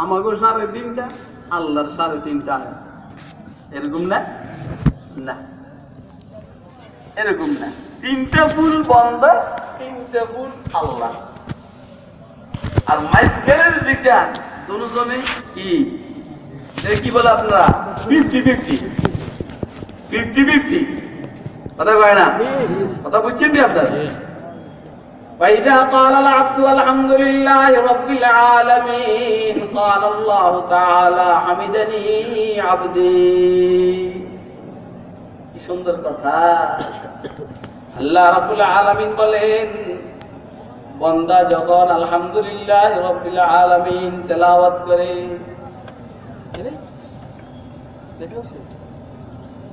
আমাকে সাড়ে তিনটা আল্লাহর সাড়ে তিনটা এরকম না? না। এরকম না। তিনটা ফুল বন্ধ তিনটা ফুল আল্লাহ। আর মাঝখানের যেটা দুজনে কি? কি বলে আপনারা? Fifty fifty. Fifty fifty. কথা কয় না? কথা বুঝছেন কি আপনারা? وإذا قال العبد الحمد لله رب العالمين قال الله تعالى حمدني عبدي কি সুন্দর কথা আল্লাহ রাব্বুল আলামিন বলেন বান্দা যখন আলহামদুলিল্লাহ রাব্বিল আলামিন তেলাওয়াত করে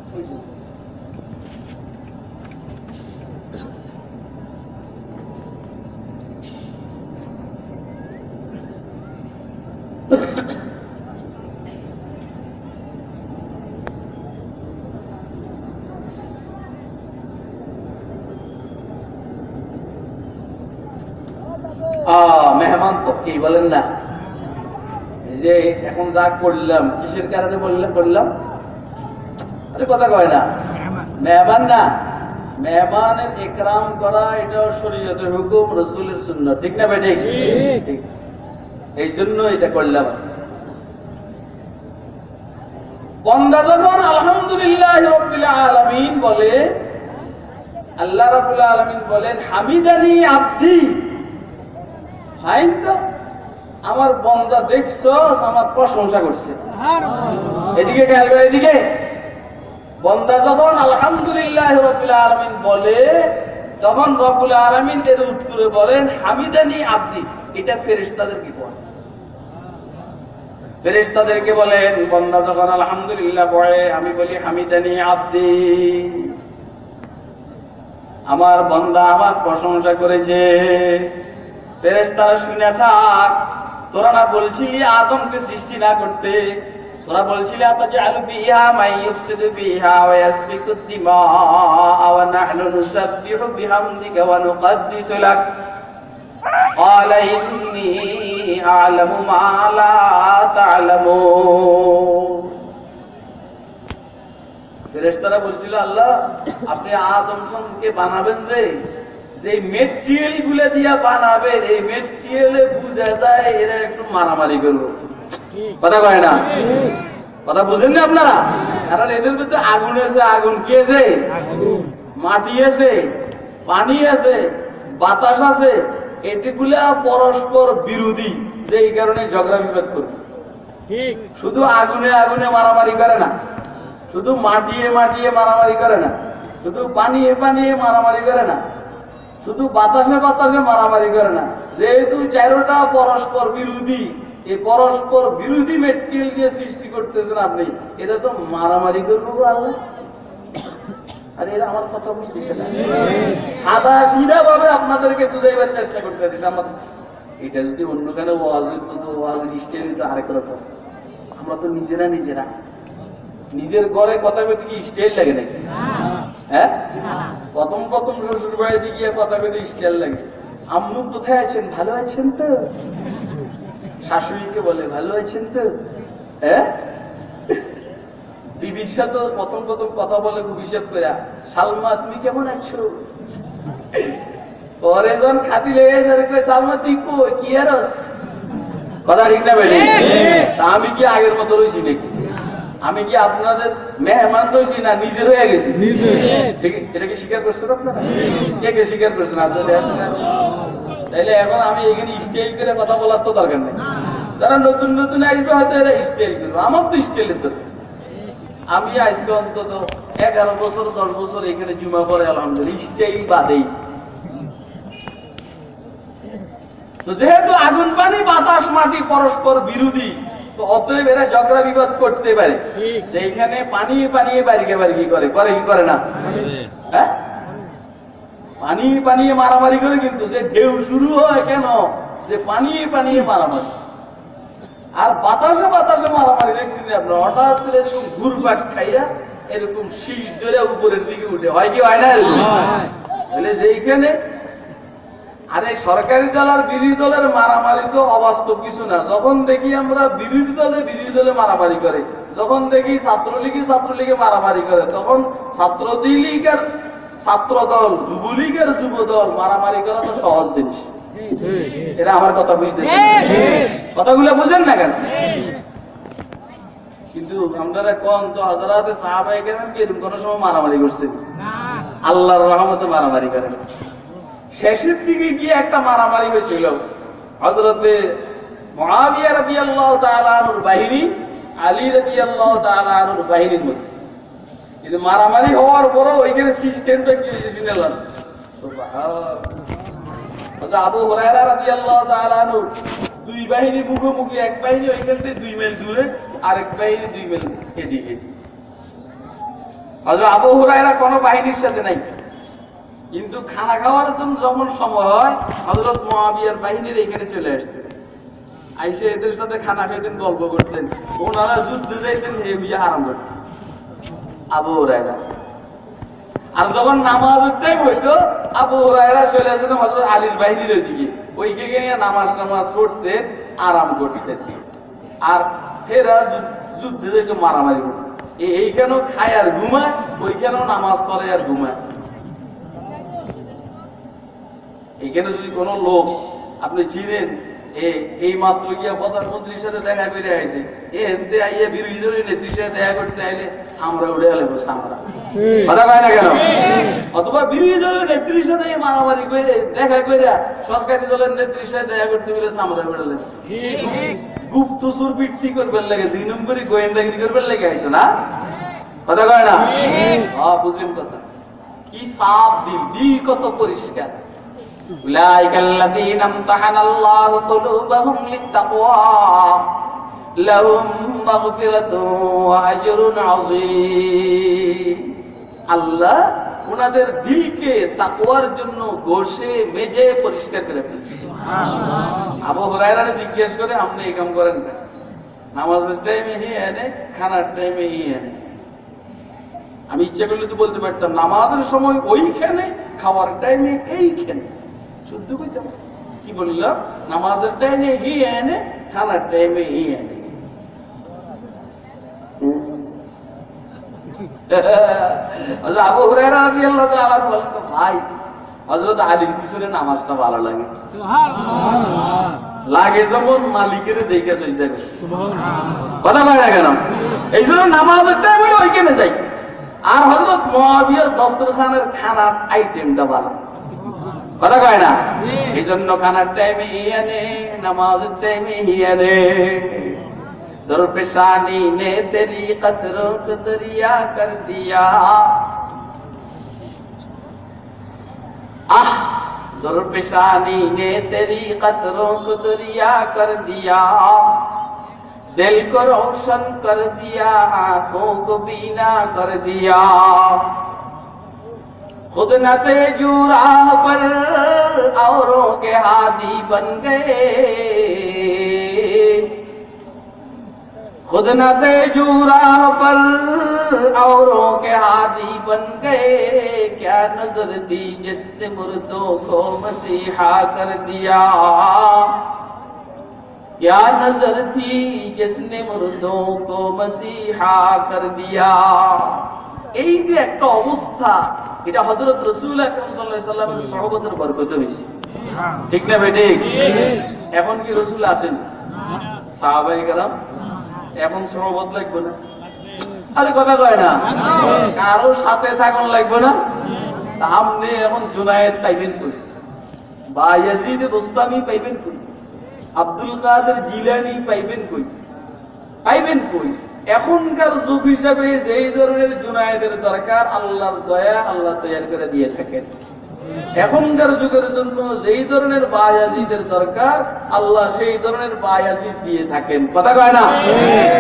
আহ, বলেন না। যে এখন যা করলাম কিসের কারণে বললাম? করলাম আরে কথা কয় না। মেহমান না। মেহমানের একরাম করা এটাও শরীয়তের হুকুম রসুলের শূন্য ঠিক না ভাই ঠিক। এই জন্য এটা করলাম। বন্দা যখন আলহামদুলিল্লাহ রব্বিল আলামিন বলে আল্লাহ রাব্বুল আলামিন বলেন হামিদানি আব্দি। ফাইন তো আমার বন্দা দেখছ আমার প্রশংসা করছে। এদিকে খেয়াল করে এদিকে। বন্দা যখন আলহামদুলিল্লাহ রবিল আলমিন বলে তখন রবুল আলমিন এর উত্তরে বলেন হামিদানি আব্দি। এটা ফেরেস্তাদের কি বলে? ফেরেস্তাদেরকে বলেন বন্দা যখন আলহামদুলিল্লাহ পড়ে আমি বলি হামিদানি আব্দি। আমার বন্দা আমার প্রশংসা করেছে। ফেরেস্তারা শুনে থাক তোরা না বলছিলি আদমকে সৃষ্টি না করতে তোরা বলছিলি আতাজআলু ফিহা মান ইউফসিদু ফিহা ওয়া ইয়াসফিকু দিমা ওয়া নাহনু নুসাব্বিহু বিহামদিকা ওয়া নুকদ্দিসু লাক قال إني أعلم ما لا تعلمون ফেরেশতারা বলছিল আল্লাহ আপনি আদম সনকে বানাবেন যে যে মেটেরিয়ালগুলো দিয়া বানাবেন এই মেটেরিয়ালে বুঝা যায় এরা একটু মারামারি করব। কথা কয় না? কথা বুঝেন না আপনারা? কারণ এদের ভিতরে আগুন আছে, আগুন কি আছে? মাটি আছে, পানি আছে, বাতাস আছে। এটিগুলা পরস্পর বিরোধী যে এই কারণে ঝগড়া বিবাদ করবে। শুধু আগুনে আগুনে মারামারি করে না। শুধু মাটিয়ে মাটিয়ে মারামারি করে না। শুধু পানিয়ে পানিয়ে মারামারি করে না। শুধু বাতাসে বাতাসে মারামারি করে না, যেহেতু চারোটা পরস্পর বিরোধী, এই পরস্পর বিরোধী মেটেরিয়াল দিয়ে সৃষ্টি করতেছেন আপনি, এটা তো মারামারি করব আল্লাহ। আমার কথা বুঝতেছে না। আমরা তো নিজেরা নিজেরা। নিজের ঘরে কথা বলতে কি স্টাইল লাগে নাকি? হ্যাঁ? প্রথম প্রথম শ্বশুর বাড়িতে গিয়ে কথা বলতে স্টাইল লাগে। আম্মু কোথায় আছেন? ভালো আছেন তো? শাশুড়িকে বলে ভালো আছেন তো? হ্যাঁ? বিবির সাথে প্রথম প্রথম কথা বলে খুব হিসেব করে সালমা তুমি কেমন আছো? পরে যখন খাতি লেগে যাবে সালমা তুই কই? কি আরস? কথা ঠিক না তা আমি কি আগের মতো রয়েছি নাকি? আমি কি আপনাদের মেহমান রয়েছি না নিজের হয়ে গেছি? এটা কি স্বীকার করছেন আপনারা? কে কে স্বীকার করছেন? আপনাদের তাইলে এখন আমি এখানে স্টাইল করে কথা বলার তো দরকার নেই। যারা নতুন নতুন আসবে হয়তো এরা স্টাইল করবে। আমার তো স্টাইলের দরকার। আমি আজকে অন্তত এগারো বছর দশ বছর এখানে জুমা পরে আলহামদুলিল্লাহ স্টাইল বাদেই। তো যেহেতু আগুন পানি বাতাস মাটি পরস্পর বিরোধী তো অতএব এরা ঝগড়া বিবাদ করতে পারে। সেইখানে পানি পানিয়ে বাড়িকে বাড়ি করে। করে কি করে না? হ্যাঁ? পানি পানিয়ে মারামারি করে কিন্তু যে ঢেউ শুরু হয় কেন? যে পানিয়ে পানিয়ে মারামারি। আর বাতাসে বাতাসে মারামারি দেখছেন আপনার হঠাৎ করে এরকম ঘুরপাক খাইয়া এরকম শীত ধরে উপরের দিকে উঠে। হয় কি হয় না? তাহলে যেইখানে আরে সরকারি দল আর বিরোধী দলের মারামারি তো অবাস্তব কিছু না। যখন দেখি আমরা বিরোধী দলে বিরোধী দলে মারামারি করে যখন দেখি ছাত্রলীগে ছাত্রলীগে মারামারি করে তখন ছাত্রলীগ আর ছাত্র দল যুবলীগ আর যুব দল মারামারি করা তো সহজ জিনিস। এটা আমার কথা বুঝতে কথাগুলো বুঝেন না কেন? কিন্তু আপনারা কোন তো হাজারাতে সাহাবাই কি এরকম কোনো সময় মারামারি করছে আল্লাহর রহমতে মারামারি করে না। শেষের দিকে গিয়ে একটা মারামারি হয়েছিল। হজরতে মহাবিয়া রবি আল্লাহ তালানুর বাহিনী, আলী রবি আল্লাহ তালানুর বাহিনীর মধ্যে। কিন্তু মারামারি হওয়ার পরও ওইখানে সিস্টেমটা কি হয়েছে শুনেলাম আবু হরাইরা রবি আল্লাহ তালানু দুই বাহিনী মুখোমুখি, এক বাহিনী ওইখান থেকে দুই মাইল দূরে, আরেক বাহিনী দুই মাইল এদিকে। হজরত আবু হুরায়রা কোনো বাহিনীর সাথে নাই। কিন্তু খানা খাওয়ার জন্য যখন সময় হয় হজরত মহাবিয়ার বাহিনীর এখানে চলে আসতেন আইসে এদের সাথে খানা খাইতেন, গল্প করতেন। ওনারা যুদ্ধে যাইতেন, হে বিয়ে আরাম করতেন আবু রায়রা আর যখন নামাজের টাইম হইতো, আবু রায়রা চলে যেতেন হজরত আলীর বাহিনীর ওইদিকে। ওইকে গিয়ে নামাজ নামাজ পড়তেন, আরাম করতেন। আর ফেরা যুদ্ধ- যেত মারামারি করতেন। এইখানেও খায় আর ঘুমায়, ওইখানেও নামাজ পড়ে আর ঘুমায়। এখানে যদি কোনো লোক আপনি চিনেন এই মাত্র গিয়া প্রধানমন্ত্রীর সাথে দেখা করে আইছে এ এনতে আইয়া বিরোধী দলের নেত্রীর সাথে দেখা করতে আইলে সামরা উঠে গেলে সামরা কথা কয় না কেন? অথবা বিরোধী দলের নেত্রীর সাথে মারামারি করে দেখা করে সরকারি দলের নেত্রীর সাথে দেখা করতে গেলে সামরা গেলে গুপ্ত সুর বৃত্তি করবেন লাগে দুই নম্বরই গোয়েন্দাগিরি করবেন লাগে আইসো না? কথা কয় না? হ্যাঁ বুঝলেন কথা। কি সাপ দিল দিল কত পরিষ্কার। أولئك الذين امتحن الله قلوبهم للتقوى لهم مغفرة وأجر عظيم আল্লাহ ওনাদের দিলকে তাকওয়ার জন্য ঘষে মেজে পরিষ্কার করে ফেলছে আবু হরাইরা জিজ্ঞেস করে আপনি এই কাম করেন না নামাজের টাইমে হি এনে খানার টাইমে হি এনে আমি ইচ্ছে করলে তো বলতে পারতাম নামাজের সময় ওইখানে খাওয়ার টাইমে এইখানে শুদ্ধ কইতাম কি বললাম নামাজের টাইমে হি এনে খানার টাইমে হি এনে। আবু হুরায়রা রাদিয়াল্লাহু তাআলা বলেন ভাই হযরত আলীর পিছনে নামাজটা ভালো লাগে। লাগে যেমন মালিকের দেখে সজদা করে কথা কয় না কেন? এই জন্য নামাজের টাইমে ওইখানে যাই। আর হজরত মহাবিয়ার দস্তরখানের খানার আইটেমটা ভালো। কথা কয় না? এই জন্য খানার টাইমে ইয়া দে নামাজের টাইমে ইয়া দে در پیشانی نے تیری قدر کو دریا کر دیا آہ در پیشانی نے تیری قدر و دریا کر دیا دل کو روشن کر دیا آنکھوں کو بینا کر دیا خود جو راہ پر اوروں کے ہادی بن گئے۔ خود جو راہ پر اوروں کے ہادی بن گئے۔ کیا نظر دی جس نے مردوں کو مسیحا کر دیا؟ کیا نظر تھی جس نے مردوں کو مسیحا کر دیا؟ এই যে একটা অবস্থা, এটা হজরত রসুল সহবতের বরকত হয়েছে। ঠিক না ভাই ঠিক এখন কি রসুল আছেন? সাহাবাই গেলাম এখন সহবত লাগবে না? আরে কথা কয় না? কারও সাথে থাকুন লাগবে না? আপনি এখন জুনায়েদ পাইবেন করি বা ইয়াজিদ পাইবেন কই? আব্দুল কাদের জিলানি পাইবেন কই? পাইবেন কই? এখনকার যুগ হিসাবে যেই ধরনের জুনায়েদের দরকার আল্লাহর দয়া আল্লাহ তৈরি করে দিয়ে থাকেন। এখনকার যুগের জন্য যেই ধরনের বায়াজিদের দরকার আল্লাহ সেই ধরনের বায়াজিদ দিয়ে থাকেন। কথা কয় না?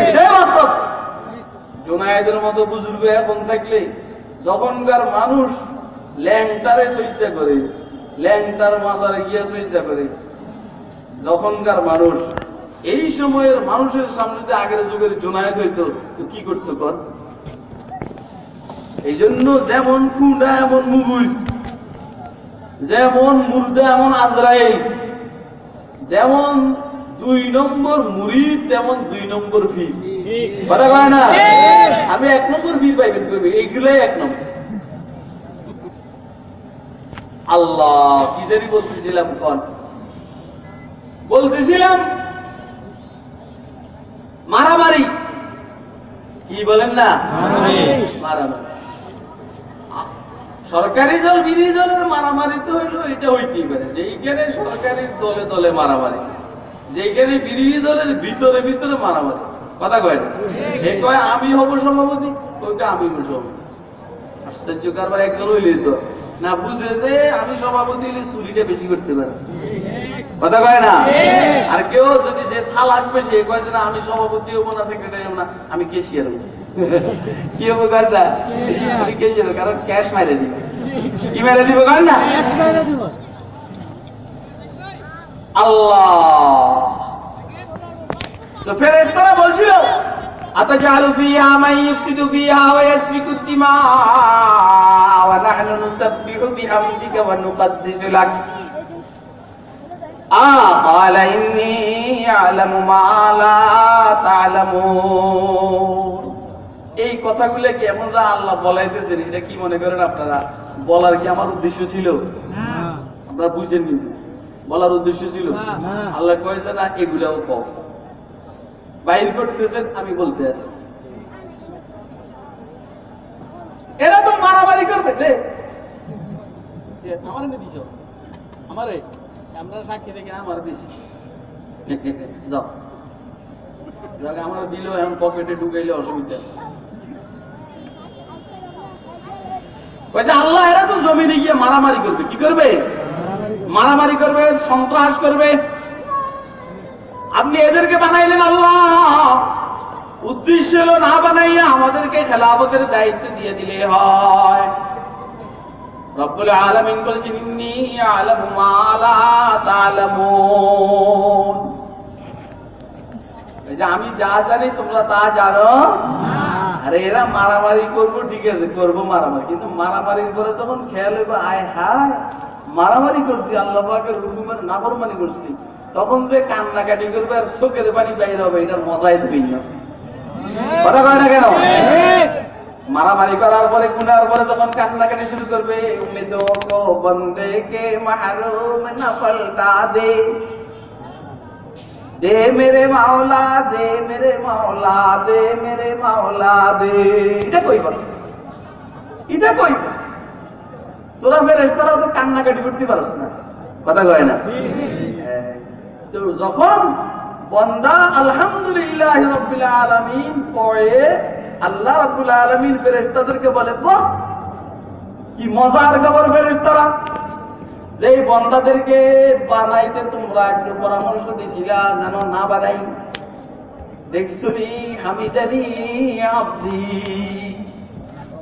এটাই বাস্তব। জোনায়েদের মতো বুজুর্গ এখন থাকলে যখনকার মানুষ ল্যাংটারে সইতে করে ল্যাংটার মাজারে গিয়ে সইতে করে যখনকার মানুষ এই সময়ের মানুষের সামনে যে আগের যুগের জোনায়েত হইতো, তো কি করতো কর? এই জন্য যেমন কুন্ডা, এমন মুগুল যেমন মুর্দা, এমন আজরাইল, যেমন দুই নম্বর মুড়ি তেমন দুই নম্বর ফি কথা না? আমি এক নম্বর ফি পাইবেন করবি এইগুলাই এক নম্বর। আল্লাহ, কি জানি বলতেছিলাম কন? বলতেছিলাম মারামারি। কি বলেন না? মারামারি। সরকারি দল বিরোধী দলের মারামারি তো হইল এটা হইতেই পারে। যেইখানে সরকারি দলে দলে মারামারি যেইখানে বিরোধী দলের ভিতরে ভিতরে মারামারি। কথা কয় না? এ কয় আমি হব সভাপতি। ওই কয় আমি হব সভাপতি। আশ্চর্য কারবার একজন হইলে তো। না বুঝে যে আমি সভাপতি হলে চুরিটা বেশি করতে পারে। কথা কয় না? আর কেউ যদি সাল আসবে সে কয় না আমি সভাপতি হব না সেক্রেটারি হব না আমি কেশিয়ার হব। কি হব কারটা আমি কেশিয়ার কারণ ক্যাশ মারে দিবে। কি মেরে দিবে কার না? আল্লাহ। তো ফেরেশতারা বলছিল আতাজালু ফিহা মান ইফসিদু ফিহা ওয়া ইয়াসফিকু দিমা ওয়া নাহনু নুসাব্বিহু বিহামদিকা ওয়া নুকদ্দিসু লাক এই কথাগুলো কেমন যা আল্লাহ বলাইতেছেন? এটা কি মনে করেন আপনারা? বলার কি আমার উদ্দেশ্য ছিল? আপনারা বুঝেন কিন্তু বলার উদ্দেশ্য ছিল? আল্লাহ কয়েছে না এগুলাও কম বাইর করতেছেন আমি বলতে আছি। এরা তো মারামারি করবে দে। আমার দিছ? আমারে? আমরা সাক্ষী দেখে আমার দিছি। যাও। আমরা দিল এখন পকেটে ঢুকাইলে অসুবিধা। আল্লাহ এরা তো জমিনে গিয়ে মারামারি করবে। কি করবে? মারামারি করবে সন্ত্রাস করবে। আপনি এদেরকে বানাইলেন আল্লাহ। উদ্দেশ্য হলো না বানাইয়া আমাদেরকে খেলাফতের দায়িত্ব দিয়ে দিলে হয়। রব্বুল আলামিন বলছেন ইন্নী আলামু মা লা তা'লামুন। এই যে আমি যা জানি তোমরা তা জানো। আরে এরা মারামারি করব ঠিক আছে করব মারামারি। কিন্তু মারামারির পরে যখন খেয়াল হবে আয় হায় মারামারি করছি আল্লাহ পাকের হুকুমের নাফরমানি করছি। তখন যে কান্নাকাটি করবে আর চোখের পানি বাইরে হবে এটার মজাই দেবেই না কথা কয় না কেন? মারামারি করার পরে গুনার পরে যখন কান্নাকাটি শুরু করবে উম্মিদো কো বন্দে কে মাহরুম না পাল্টা দে। দে মেরে মাওলা দে মেরে মাওলা দে মেরে মাওলা দে। এটা কইব এটা কইব তোরা তো কান্নাকাটি করতে পারছ না। কথা কয় না। তো যখন বন্দা আলহামদুলিল্লাহ রব্বিল আলামিন পড়ে আল্লাহ রাব্বুল আলামিন ফেরেশতাদেরকে বলে বাহ কি মজার খবর ফেরেশতারা যেই বন্দাদেরকে বানাইতে তোমরা একটু পরামর্শ দিছিলা যেন না বানাই দেখছুনি হামিদানি আব্দি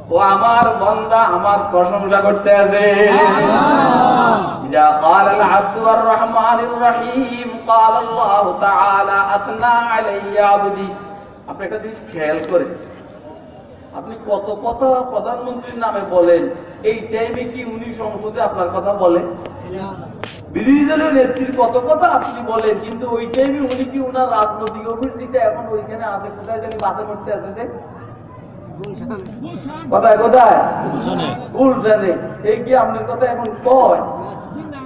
ও আমার বন্দা আমার প্রশংসা করতে আছে إذا قال العبد الرحمن الرحيم قال الله تعالى أثنى علي عبدي আপনি একটা জিনিস খেয়াল করে আপনি কত কথা প্রধানমন্ত্রীর নামে বলেন? এই টাইমে কি উনি সংসদে আপনার কথা বলেন? বিরোধী দলের নেত্রীর কত কথা আপনি বলেন? কিন্তু ওই টাইমে উনি কি ওনার রাজনৈতিক অফিসটা এখন ওইখানে আছে? কোথায় জানি বাসে করতে আছে যে। কোথায় কোথায়? গুলশানে। এই কি আপনার কথা এখন কয়?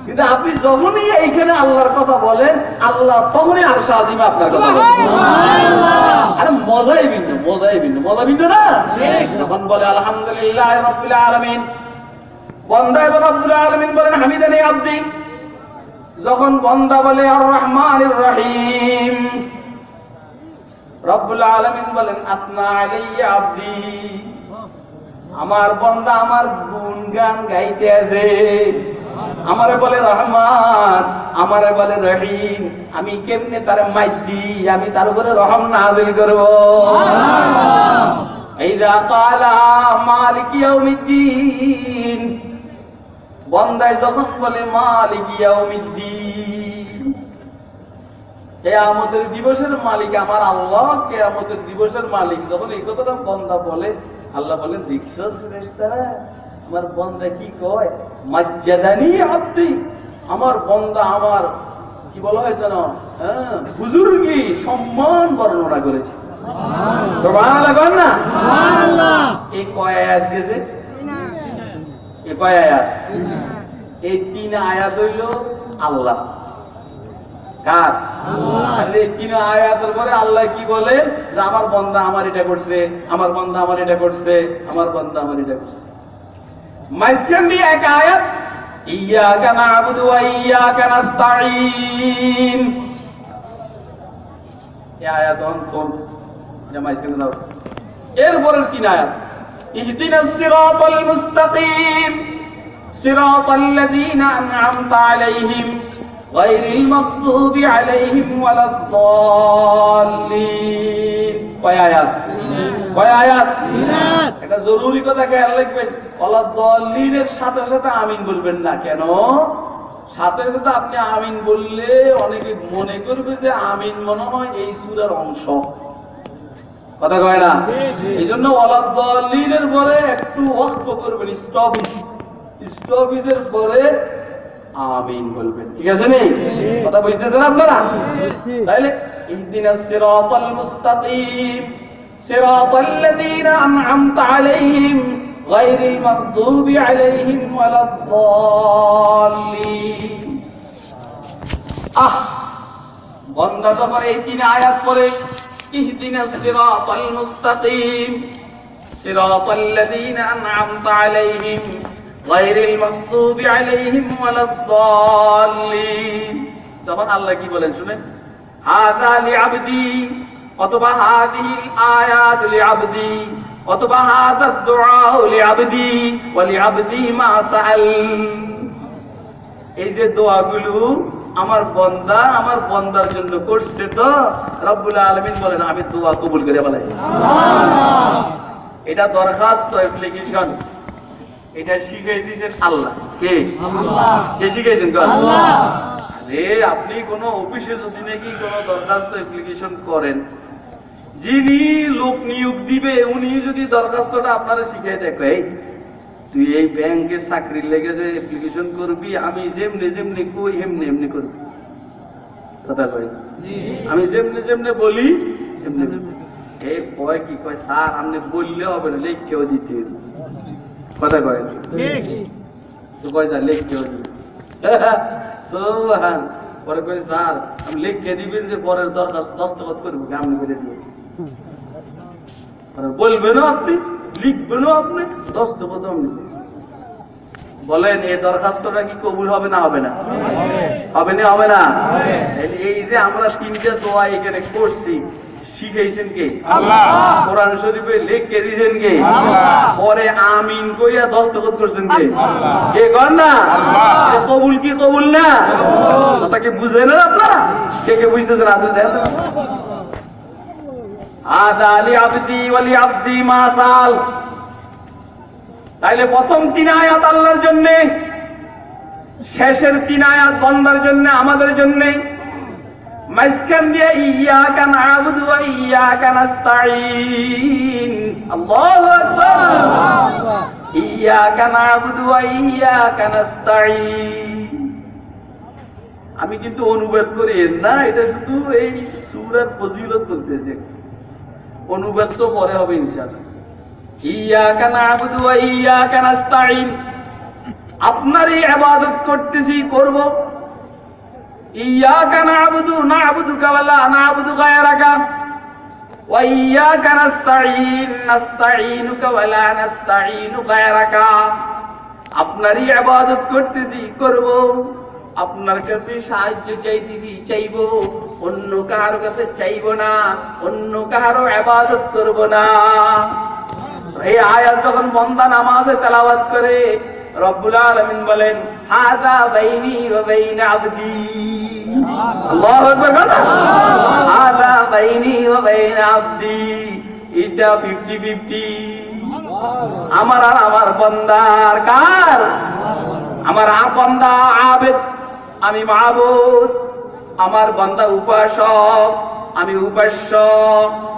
কিন্তু আপনি যখনই এইখানে আল্লাহর কথা বলেন আল্লাহ তখনই আর সাজিমা আপনার কথা আরে মজাই ভিন্ন মজাই ভিন্ন মজা ভিন্ন না? যখন বলে আলহামদুলিল্লাহ রব্বিল আলামিন বন্দা এবং রব্বুল আলামিন বলেন হামিদানি আব্দি যখন বন্দা বলে আর রহমান রহিম রব্বুল আলামিন বলেন আপনা আলাইয়া আব্দি আমার বন্দা আমার গুণগান গাইতে আছে আমারে বলে রহমান আমারে বলে রহিম। আমি কেমনে তার মাইদি আমি তার উপরে রহম নাজিল করব। এইদা কালা মালিক ইয়াউমিদ্দিন। বন্দায় যখন বলে মালিক ইয়াউমিদ্দিন কেয়ামতের দিবসের মালিক আমার আল্লাহ কেয়ামতের দিবসের মালিক। যখন এই কথাটা বন্দা বলে আল্লাহ বলেন দেখছস ফেরেশতারা আমার বন্দা কি কয়? মজ্জাদানি আব্দি। আমার বন্দা আমার কি বলা হয় যেন? হ্যাঁ, বুজুর্গি সম্মান বর্ণনা করেছে। না? এই কয় আয়াত গেছে? এই কয় আয়াত? এই তিন আয়াত হইল আল্লাহ। কার? এই তিন আয়াতের পরে আল্লাহ কি বলে? যে আমার বন্দা আমার এটা করছে আমার বন্দা আমার এটা করছে আমার বন্দা আমার এটা করছে। মাঝখান দিয়ে এক আয়াত ইয়াকা না'বুদু ওয়া ইয়াকা নাস্তাঈন এই আয়াত অন্তর এটা মাঝখানে দাও এরপরের তিন আয়াত ইহদিনাস সিরাতাল মুস্তাকিম সিরাতাল লাযীনা আন'আমতা আলাইহিম গায়রিল মাগদুবি আলাইহিম ওয়ালাদ-দাল্লিন কয় আয়াত? কয় আয়াত? একটা জরুরি কথা খেয়াল রাখবেন। ওয়ালাদ-দাল্লিনের সাথে সাথে আমিন বলবেন না। কেন? সাথে সাথে আপনি আমিন বললে অনেকে মনে করবে যে আমিন মনে হয় এই সূরার অংশ। কথা কয় না? এই জন্য ওয়ালাদ্দালিনের পরে একটু ওয়াক্ত করবেন স্টপিস স্টপিসের পরে আমিন বলবেন। ঠিক আছে নি? কথা বুঝতেছেন আপনারা? তাইলে ইহদিনাস সিরাতাল মুস্তাকিম সিরাতাল লাযীনা আন'আমতা আলাইহিম গায়রিল মাগদুবি আলাইহিম ওয়ালাদ-দাল্লিন আহ বন্দা যখন এই তিন আয়াত পরে ইহদিনা সিরাতাল মুস্তাকিম সিরাতাল লাযীনা আন'আমতা আলাইহিম গায়রিল মাগদুবি আলাইহিম ওয়ালাদ-দাল্লিন তখন আল্লাহ কি বলেন শুনেন হাযা লিআবদি অথবা হাদিহিল আয়াত লিআবদি অথবা লিআবদি মা সাআল। এই যে দোয়াগুলো আমার বন্দা আমার বন্দার জন্য করছে তো রব্বুল আলমিন বলেন আমি দোয়া কবুল করে বলাইছি এটা দরখাস্ত অ্যাপ্লিকেশন এটা শিখাই দিয়েছেন আল্লাহ। কে? কে শিখাইছেন গো? আরে আপনি কোন অফিসে যদি নাকি কোন দরখাস্ত অ্যাপ্লিকেশন করেন যিনি লোক নিয়োগ দিবে উনি যদি দরখাস্তটা আপনারা শিখাই দেখো এই তুই এই ব্যাংকে চাকরির লেগে যে অ্যাপ্লিকেশন করবি আমি যেমনি যেমনি কই এমনি এমনি করবি। কথা কই আমি যেমনি যেমনি বলি এমনি এই কয় কি কয় স্যার আপনি বললে হবে না লেখকেও দিতে কথা কয় তো কয় স্যার লেখকেও দিবে সোহান পরে কই স্যার আমি লিখে দিবেন যে পরের দরখাস্ত দস্তখত করব। আপনি বলে দিয়ে বলবেনও আপনি লিখবেনও আপনি দস্তখত আপনি বলেন এই দরখাস্তটা কি কবুল হবে না হবে না? হবে। না হবে না। এই যে আমরা তিনটে দোয়া এখানে করছি শিখাইছেন কে? কোরআন শরীফে লিখে দিয়েছেন কে? পরে আমিন কইয়া দস্তখত করছেন কে? কে কর না? কবুল কি কবুল না? বুঝলেন আপনারা? কে কে বুঝতেছেন আপনি দেখেন আদা আলী আবদি ওয়ালি আবদি মাসাল তাইলে প্রথম তিন আয়াত আল্লাহর জন্য শেষের তিন আয়াত বন্দার জন্য আমাদের জন্য। মাঝখান দিয়ে নাবুদু ওয়া ইয়াকা নাস্তাঈন আমি কিন্তু অনুবাদ করি, না, এটা শুধু এই সূরার ফজিলত বলতেছে অনুবাদ তো পরে হবে ইনশাআল্লাহ। ইয়াকা নাবুদু ইয়া ইয়াকা নাস্তাঈন আপনারই ইবাদত করতেছি, করব। আপনারই আবাদত করতেছি, করব। আপনার কাছে সাহায্য চাইতেছি, চাইব। অন্য কারও কাছে চাইব না, অন্য কারও ইবাদত করব না। এই আয়াত যখন বন্দা নামাজে তেলাওয়াত করে, রব্বুল আলামিন বলেন, হাযা বাইনি বাইনা আবদি। আল্লাহু আকবার। বলো বাইনি ওয়া বাইনা আবদি। এটা 50 50 আমার আর আমার বন্দার কার? আমার আ বন্দা আবেদ। আমি মাহবুদ আমার বন্দা উপাসক। আমি উপাস্য।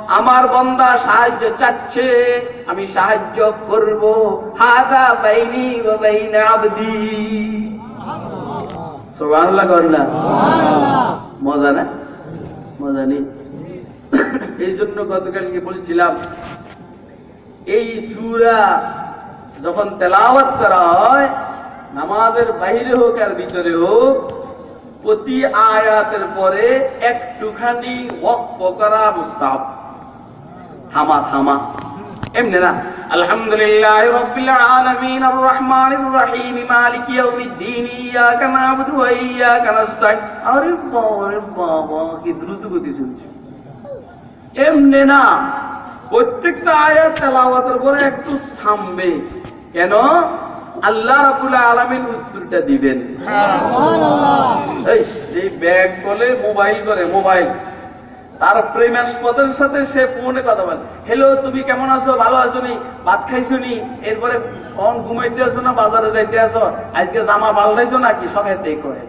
আমার বন্দা সাহায্য চাচ্ছে। আমি সাহায্য করব। হাদা বাইনি ও বাইনা আবদি। সুবহানাল্লাহ করেন না? মজা না? মজা নেই। এই জন্য গতকালকে বলছিলাম এই সুরা যখন তেলাওয়াত করা হয় নামাজের বাইরে হোক আর ভিতরে হোক প্রতি আয়াতের পরে একটুখানি ওয়াক্ফ করা মুস্তাব থামা থামা। এমনি না? আলহামদুলিল্লাহ রাব্বিল আলামিন আর রহমানির রহিম মালিক ইয়াউমিদ্দিন ইয়াকা না'বুদু ওয়া ইয়াকা নাস্তাইন আরে বাবা বাবা কি দ্রুত গতি চলছে এমনি না প্রত্যেকটা আয়াত তেলাওয়াতের পরে একটু থামবে। কেন? আল্লাহ রাব্বুল আলামিন উত্তরটা দিবেন। এই ব্যাগ বলে মোবাইল করে মোবাইল তার প্রেমাস্পদের সাথে সে ফোনে কথা বলে। হ্যালো তুমি কেমন আছো? ভালো আছো নি? ভাত খাইছো নি? এরপরে কখন ঘুমাইতে আসো না? বাজারে যাইতে আসো আজকে জামা পাল্টাইছো নাকি? সব এতেই করে।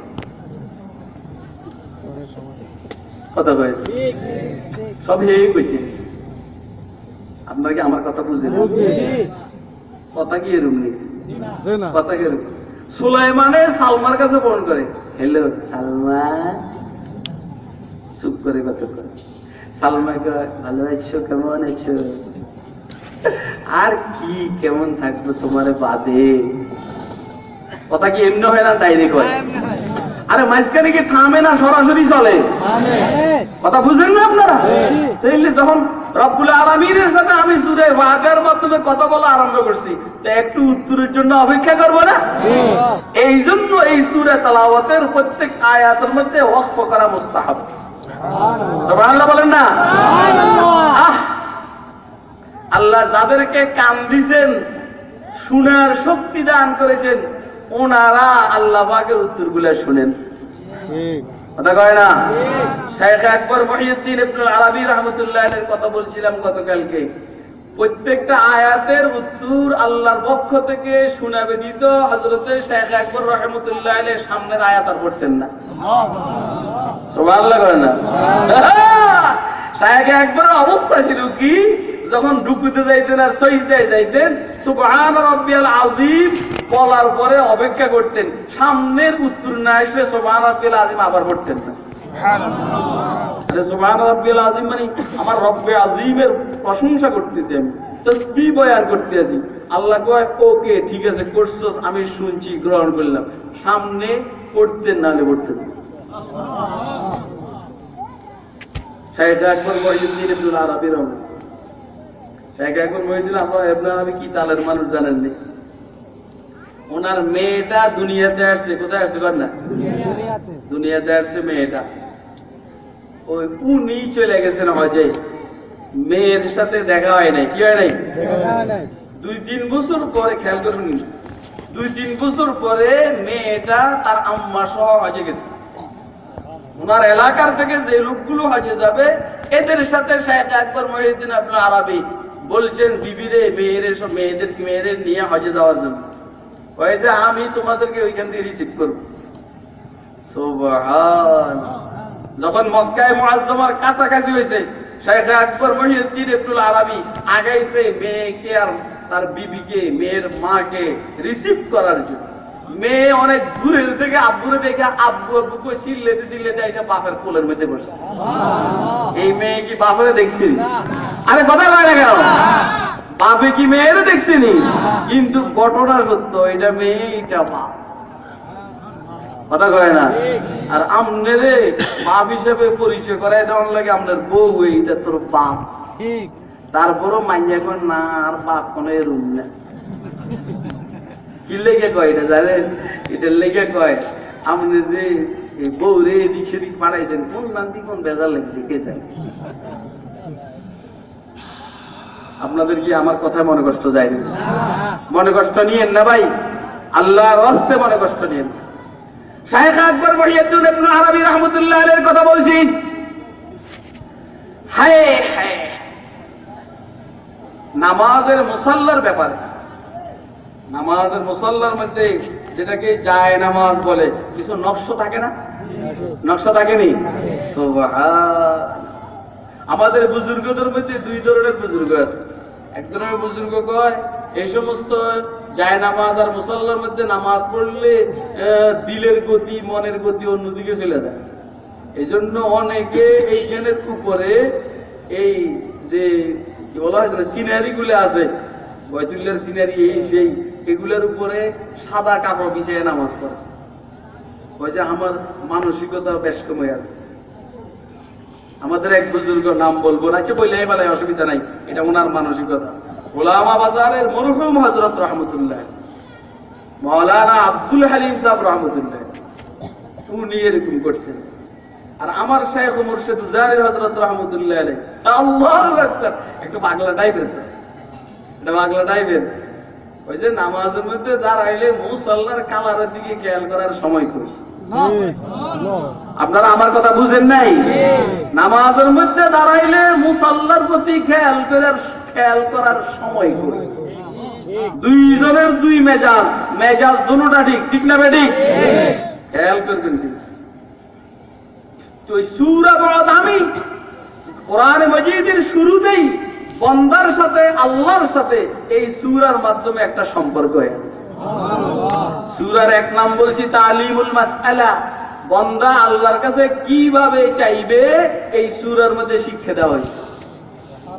কথা কয়? সব হে কইতে আপনার কি আমার কথা বুঝেন? কথা কি এরম নেই কথা কি এরম? সুলাইমানে সালমার কাছে ফোন করে। হ্যালো সালমান চুপ করে কথা করে সালমা কয় ভালো আছো? কেমন আছো? আর কি কেমন থাকব তোমার বাদে? কথা কি এমনি হয় না ডাইরেক্ট হয় আরে মাঝখানে কি থামে না সরাসরি চলে? কথা বুঝলেন না আপনারা? তাইলে যখন রব্বুল আলমীর সাথে আমি সুরে ওয়াকার মাধ্যমে কথা বলা আরম্ভ করছি তো একটু উত্তরের জন্য অপেক্ষা করব না? এই জন্য এই সুরে তালাওয়াতের প্রত্যেক আয়াতের মধ্যে ওয়াক্ফ করা মুস্তাহাব। সুবহানাল্লাহ বলেন না? আল্লাহ যাদেরকে কান দিছেন শোনার শক্তি দান করেছেন ওনারা আল্লাহ বাগের উত্তরগুলা শুনেন কথা কয় না? শেখ আকবর মহিউদ্দিন ইবনুল আরবি রহমতুল্লাহ কথা বলছিলাম গতকালকে। প্রত্যেকটা আয়াতের উত্তর আল্লাহর পক্ষ থেকে শোনাবে দিত হজরতে শেখ আকবর রহমতুল্লাহ এর সামনের আয়াত আর পড়তেন না। সুবহানাল্লাহ করে না? শায়েখ একবার অবস্থা ছিল কি? যখন ডুকুতে যাইতেন আর সহিদায় যাইতেন সুবহান রব্বিয়াল আজিম বলার পরে অপেক্ষা করতেন সামনের উত্তর না এসে সুবহান রব্বিয়াল আজিম আবার পড়তেন না। মানে আমার রব্বে আজিমের প্রশংসা করতেছি আমি, তসবিহ বয়ান করতে আছি আল্লাহ কয়, ওকে, ঠিক আছে, করছস, আমি শুনছি, গ্রহণ করলাম। সামনে পড়তেন নালে আরবি কি তালের মানুষ জানেননি ওনার মেয়েটা দুনিয়াতে আসছে, কোথায় আসছে কর না? দুনিয়াতে আসছে মেয়েটা। ওই উনি চলে গেছেন হজে মেয়ের সাথে দেখা হয় নাই কি হয় নাই? দুই তিন বছর পরে খেয়াল করুন দুই তিন বছর পরে মেয়েটা তার আম্মা সহ হজে গেছে। ওনার এলাকার থেকে যে লোকগুলো হজে যাবে এদের সাথে শেখ একবার মহিউদ্দিন আপনার আরবি বলছেন বিবিরে মেয়েরে সব মেয়েদের মেয়েদের নিয়ে হজে যাওয়ার জন্য। হয়েছে আমি তোমাদেরকে ওইখান থেকে রিসিভ করব। সুবহান। যখন মক্কায় মুআজ্জমার কাছাকাছি হয়েছে শেখ আকবর মহিউদ্দিন ইবনুল আরবি আগাইছে মেয়েকে আর তার বিবিকে মেয়ের মাকে রিসিভ করার জন্য। মেয়ে অনেক দূরের থেকে আব্বুরে দেখে আব্বু আব্বু কই চিল্লেতে চিল্লেতে এসে বাপের কোলের মধ্যে বসে এই মেয়ে কি বাপরে দেখছি আরে কথা না কেন? বাপে কি মেয়েরও দেখছিনি? কিন্তু ঘটনা সত্য এটা মেয়ে এটা বাপ কথা কয় না? আর আমনেরে বাপ হিসেবে পরিচয় করাই দেওয়ার লাগে আপনার বউ এইটা তোর বাপ। তারপরও মাইয়া কয় না আর বাপ কোনো এরুম না কি লেগে কয় এটা জানেন এটা লেগে কয় আপনি যে বউ রে এদিক সেদিক পাঠাইছেন কোন নান্তি কোন বেজার লাগছে কে জানে? আপনাদের কি আমার কথায় মনে কষ্ট যায়নি মনে কষ্ট নিয়েন না ভাই? আল্লাহর হস্তে মনে কষ্ট নিয়েন। শাহেখ আকবর ইবনে কথা বলছি। হায় হায়। নামাজের নামাজের মুসাল্লার মধ্যে যেটাকে যায় নামাজ বলে, কিছু নকশ থাকে না? নকশা থাকেনি আমাদের বুজুর্গদের মধ্যে দুই ধরনের বুজুর্গ আছে। এক ধরনের বুজুর্গ কয়, এই সমস্ত যায় নামাজ আর মুসল্লার মধ্যে নামাজ পড়লে দিলের গতি, মনের গতি অন্যদিকে চলে যায়। এই জন্য অনেকে এইখানের উপরে এই যে, কি বলা হয় সিনারি গুলো আছে বয়তুল্লার সিনারি, এই সেই, এগুলোর উপরে সাদা কাপড় বিছিয়ে নামাজ পড়ে। ওই যে আমার মানসিকতা বেশ কমে আছে আমাদের এক বুজুর্গ নাম বলব না বললে এই বেলায় অসুবিধা নাই, এটা ওনার মানসিকতা। গোলামা বাজারের মরহুম হজরত রহমতুল্লাহ। মৌলানা আব্দুল হালিম সাহেব রহমতুল্লাহ। উনি এরকম করতেন। আর আমার শেখ মুর্শিদ জারির হজরত রহমতুল্লাহ একটু পাগলা টাইপের। এটা পাগলা টাইপের ওই যে নামাজের মধ্যে দাঁড়াইলে মুসল্লার কালারের দিকে খেয়াল করার সময় করি। আপনারা আমার কথা বুঝেন নাই? নামাজের মধ্যে দাঁড়াইলে মুসল্লার প্রতি খেয়াল করার খেয়াল করার সময় করি দুইজনের দুই মেজাজ মেজাজ দুটা ঠিক ঠিক না বেঠিক খেয়াল করবেন ঠিক তো সুরা বড় দামি কোরআন মজিদের শুরুতেই বন্দার সাথে আল্লাহর সাথে এই সুরার মাধ্যমে একটা সম্পর্ক হয়ে সুরার এক নাম বলছি তালিমুল মাসআলা। বন্দা আল্লাহর কাছে কিভাবে চাইবে এই সুরার মধ্যে শিক্ষা দেওয়া হয়েছে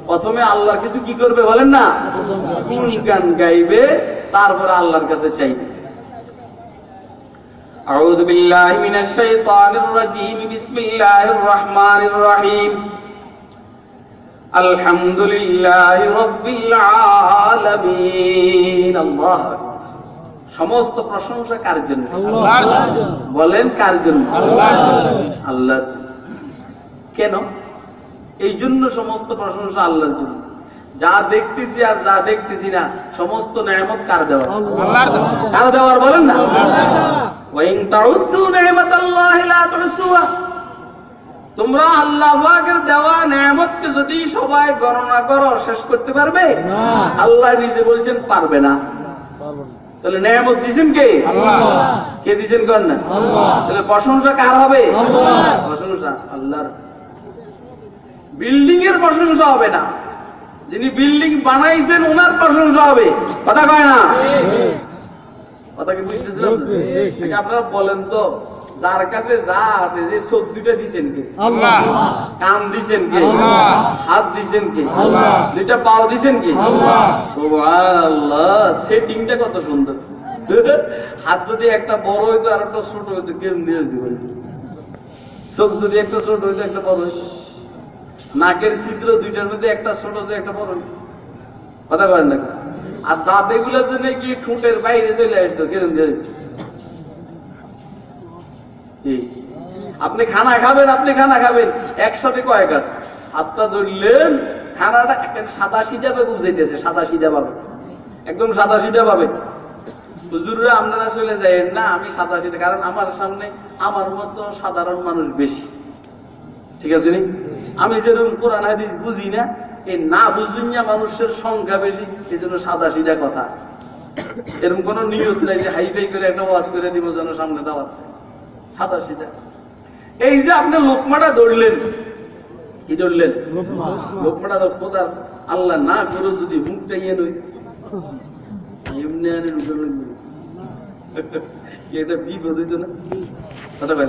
প্রথমে আল্লাহর কিছু কি করবে বলেন না গান গাইবে তারপরে আল্লাহর কাছে চাইবে أعوذ بالله من الشيطان الرجيم بسم الله الرحمن الرحيم الحمد لله رب العالمين الله সমস্ত প্রশংসা কার জন্য? বলেন কার জন্য? আল্লাহ কেন? এই জন্য সমস্ত প্রশংসা আল্লাহর জন্য। যা দেখতেছি আর যা দেখতেছি না সমস্ত নিয়ামত কার দেওয়া? কার দেওয়ার বলেন না। তোমরা আল্লাহ পাকের দেওয়া নিয়ামতকে যদি সবাই গণনা করো শেষ করতে পারবে? আল্লাহ নিজে বলছেন পারবে না। তাহলে নিয়ামত দিছেন কে? কে দিছেন কর না? তাহলে প্রশংসা কার হবে? প্রশংসা আল্লাহর। বিল্ডিং এর প্রশংসা হবে না। যিনি বিল্ডিং বানাইছেন ওনার প্রশংসা হবে। কথা কয় না? কথা কি বুঝতেছিলাম? আপনারা বলেন তো। যার কাছে যা আছে যে চোখ দুইটা দিছেন কে? আল্লাহ। কান দিছেন কে? হাত দিছেন কে? আল্লাহ। দুইটা পাও দিছেন কে? আল্লাহ। সেটিংটা কত সুন্দর। হাত যদি একটা বড় হইতো আর একটা ছোট হইতো কেমন দিয়ে দিবেন চোখ যদি একটা ছোট হইতো একটা বড় হইতো। নাকের ছিদ্র দুইটার মধ্যে একটা ছোট হইতো একটা বড় হইতো। কথা বলেন না আর দাঁত এগুলো জন্য কি ঠোঁটের বাইরে চলে আসতো কেরম দিয়ে দিত? আপনি খানা খাবেন, আপনি খানা খাবেন। একসাথে কয়েক আছে। হাতটা ধরলেন, খানাটা একটা সাদা সিধা ভাবে বুঝাইতেছে, সাদা সিধা ভাবে একদম সাদা ভাবে হুজুররা আপনারা চলে যায় না, আমি সাদা কারণ আমার সামনে আমার মতো সাধারণ মানুষ বেশি। ঠিক আছে নি? আমি যেরকম কোরআন, হাদিস বুঝি না এই না বুঝুনিয়া মানুষের সংখ্যা বেশি এই জন্য সাদা সিধা কথা। এরকম কোন নিয়ত নাই যে হাইফাই করে একটা ওয়াজ করে দিব যেন সামনে দাওয়াত সাদা সিধা। এই যে আপনি লোকমাটা ধরলেন কি ধরলেন? লোকমাটা ধর কোথার আল্লাহ না করে যদি মুখটা ইয়ে নই এমনি আনে এটা বিপদ হইতো না।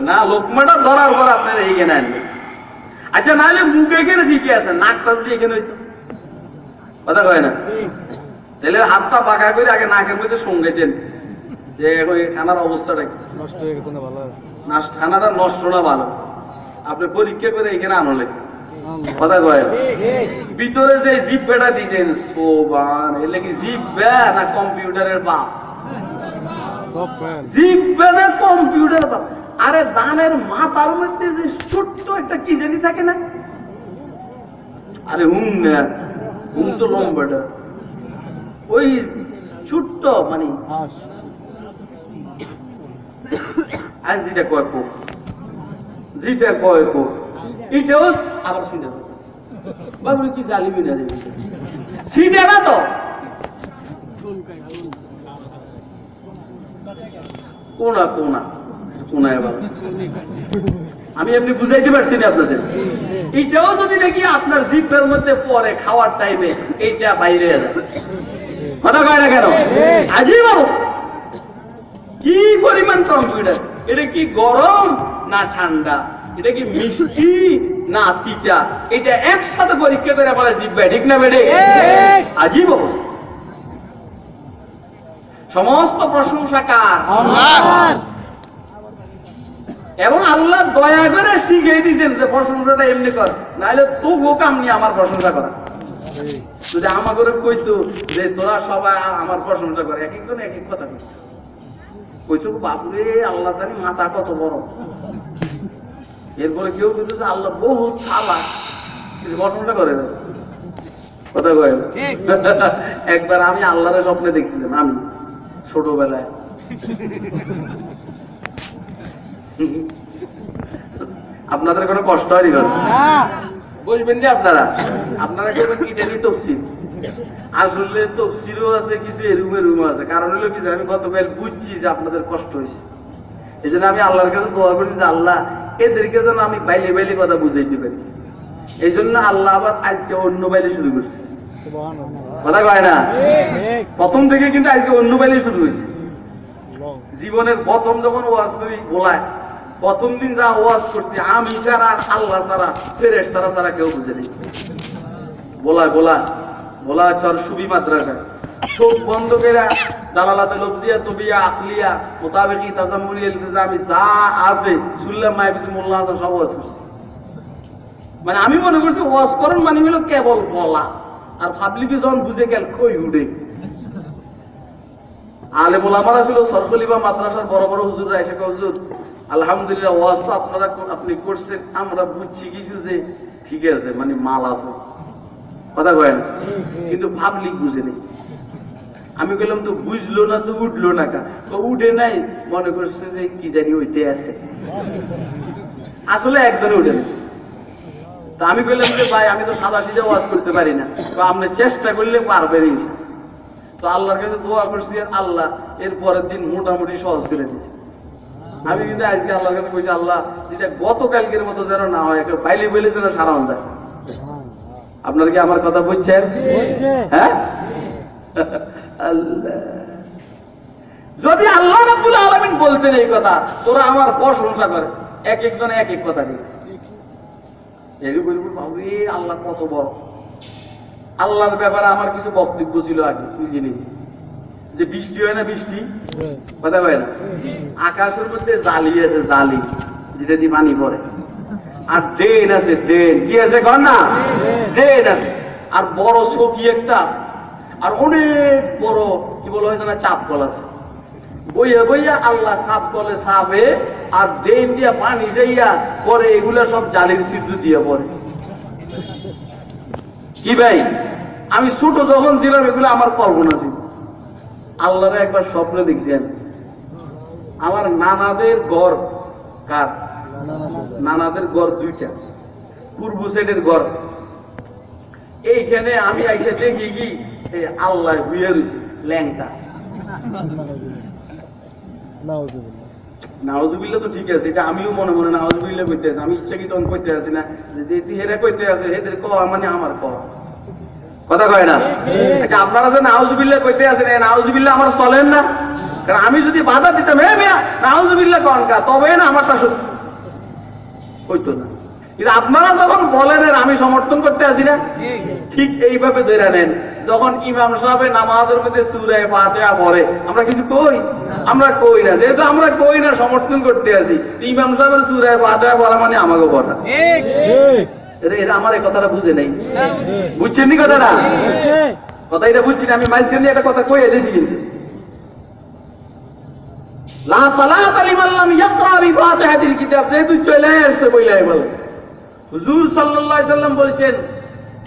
না লোকমাটা ধরার পর আপনার এইখানে আনবেন। আচ্ছা নাহলে মুখ এখানে ঠিকই আছে নাকটা যদি এখানে হইতো। কথা কয় না? তাহলে হাতটা পাকা করে আগে নাকের মধ্যে সঙ্গেতেন যে এখন খানার অবস্থাটা কি? নষ্ট হয়ে গেছে না ভালো খানাটা নষ্ট না ভালো। আপনি পরীক্ষা করে এখানে আনলে। কথা কয় ভিতরে যে জিপ বেটা দিয়েছেন সোবান এলে কি জিপ বে না কম্পিউটারের বাপ। জিপ বে না কম্পিউটার বাপ। আরে দানের মাথার মধ্যে যে ছোট্ট একটা কি জানি থাকে না? আরে হুম না হুম তো লম্বাটা। ওই ছোট্ট মানে আর যেটা কয় কো? যেটা কয় কো? এটাও আবার সিধা বাবুরে কি জালিমি না দেবে না তো? কোনা কোনা আমি এমনি বুঝাইতে পারছি না আপনাদের। এটাও যদি দেখি আপনার জিপের মধ্যে পরে খাওয়ার টাইমে এইটা বাইরে কথা কয় না কেন? আজীব অবস্থা কি পরিমাণ কম্পিউটার এটা? কি গরম না ঠান্ডা? এটা কি মিষ্টি না তিতা? এটা একসাথে পরীক্ষা করে বলে জিব্বা ঠিক না বেড়ে আজীব অবস্থা। সমস্ত প্রশংসা কার? এবং আল্লাহ দয়া করে শিখিয়ে দিয়েছেন যে প্রশংসাটা এমনি কর। নাহলে তবুও কাম নিয়ে আমার প্রশংসা করা। যদি আমাকে কইতো যে তোরা সবাই আমার প্রশংসা করে এক একজন এক এক কথা কইতো। কইতো বাপরে আল্লাহ জানি মাথা কত বড়। এরপরে কেউ কিন্তু আল্লাহ বহুত চালাক কিন্তু প্রশংসা করে না কথা কয়? একবার আমি আল্লাহরের স্বপ্নে দেখছিলাম আমি ছোটবেলায়। আপনাদের কোনো কষ্ট হয়নি কোনো বুঝবেন যে আপনারা? আপনারা কেউ কিটানি তফসিল। আসলে তফসিলও আছে, কিছু এরুম এরুম আছে। কারণ হলো কি আমি গতকাল বুঝছি যে আপনাদের কষ্ট হয়েছে। এই জন্য আমি আল্লাহর কাছে দোয়া করি যে আল্লাহ এদেরকে যেন আমি বাইলে বাইলে কথা বুঝাইতে পারি। এই জন্য আল্লাহ আবার আজকে অন্য বাইলে শুরু করছে। কথা কয় না? প্রথম থেকে কিন্তু আজকে অন্য বাইলে শুরু হয়েছে। জীবনের প্রথম যখন ওয়াজ করি বলায় প্রথম দিন যা ওয়াজ করছি, আমি ছাড়া আল্লাহ ছাড়া ফেরেস তারা ছাড়া কেউ বুঝে নেই। বলায় বলায় বলায় চর সুবি মাদ্রাসা। চোখ বন্ধ করে দালালাতে লফজিয়া তবিয়া, আকলিয়া, মোতাবেকি তাজামুরি ইলতিজামি, যা আছে, সুল্লাহ মাহবিজ মোল্লা হাসান সব ওয়াজ করছি। মানে আমি মনে করছি ওয়াজ করেন মানে হলো কেবল বলা। আর পাবলিকে যখন বুঝে গেল, কই উঠে? আলে মোলামারা ছিল সরকলি বা মাদ্রাসার বড় বড় হুজুররা এসে হুজুর, আলহামদুলিল্লাহ ওয়াজ তো আপনারা আপনি করছেন, আমরা বুঝছি কিছু যে ঠিক আছে মানে মাল আছে। কথা কয়েন। কিন্তু পাবলিক বুঝে নেই। আমি বললাম, তো বুঝলো না তো উঠল না কা? তো উঠে নাই, মনে করছে যে কি জানি ওইতে আছে। আসলে একজনে উঠে নেই তা আমি বললাম যে, ভাই, আমি তো সাদা সিধা ওয়াজ করতে পারি না। তো আপনি চেষ্টা করলে পারবেন। তো আল্লাহর কাছে দোয়া করছি আল্লাহ এর পরের দিন মোটামুটি সহজ করে দিয়েছে। আমি কিন্তু আজকে আল্লাহর কাছে বলছি, আল্লাহ, যেটা গতকালকের মতো যেন না হয় বাইলে বাইলে যেন সারানো যায়। আপনার কি আমার কথা বুঝছেন? হ্যাঁ? আল্লাহ। যদি আল্লাহ রাব্বুল আলামিন বলতেন এই কথা তোরা আমার প্রশংসা করে। এক একজন এক এক কথা বাবুরে আল্লাহ কত বড়। আল্লাহর ব্যাপারে আমার কিছু বক্তব্য ছিল আগে নিজে নিজে। যে বৃষ্টি হয় না বৃষ্টি? কথা হয় না? আকাশের মধ্যে জালি আছে জালি যেটা দিয়ে পানি পড়ে। আর ড্রেন আছে ড্রেন কি আছে কর না? ড্রেন আছে। আর বড় সবজি একটা আছে। আর অনেক বড়, কি বলা হয়েছে না চাপ কল আছে। বইয়া বইয়া আল্লাহ সাপ কলে সাপে আর ড্রেন দিয়া পানি যাইয়া পরে এগুলা সব জালির সিদ্ধ দিয়ে পরে। কি ভাই? আমি ছোট যখন ছিলাম, এগুলো আমার কল্পনা ছিল। আল্লাহরে একবার স্বপ্নে দেখছি আমি আমার নানাদের গড় কার? নানাদের গড় দুইটা। পূর্ব সাইডের গড় এইখানে আমি আইসা দেখি কি আল্লাহ বুয়ে রয়েছে, ল্যাংটা। নাওজুবিল্লা তো ঠিক আছে, এটা আমিও মনে মনে নাওজুবিল্লা আমি ইচ্ছা আছি না, যে হেরা আছে, হেদের মানে আমার ক কথা কয় না? আচ্ছা আপনারা যে নাউজুবিল্লাহ কইতে আছেন, এই নাউজুবিল্লাহ আমার চলেন না। কারণ আমি যদি বাধা দিতাম হে মিয়া নাউজুবিল্লাহ কন কা তবে না আমারটা সত্যি। হইতো না। কিন্তু আপনারা যখন বলেন আমি সমর্থন করতে আসি না ঠিক এইভাবে ধরে নেন যখন ইমাম সাহেব নামাজের মধ্যে সুরায় ফাতিহা পড়ে আমরা কিছু কই? আমরা কই না যেহেতু আমরা কই না সমর্থন করতে আসি ইমাম সাহেবের সুরায় ফাতিহা বলা মানে আমাকে বলা এরা আমার এই কথাটা বুঝে নাই। বুঝছেন নি কথাটা? কথা এটা বুঝছি না আমি মাঝখানে একটা কথা কই এসেছি কিন্তু। লা সালাত লিমান ইয়াকরা বিফাতিহাতিল কিতাব যেহেতু চলে আসছে বইলাই বলে। হুজুর সাল্লাল্লাহু সাল্লাম বলছেন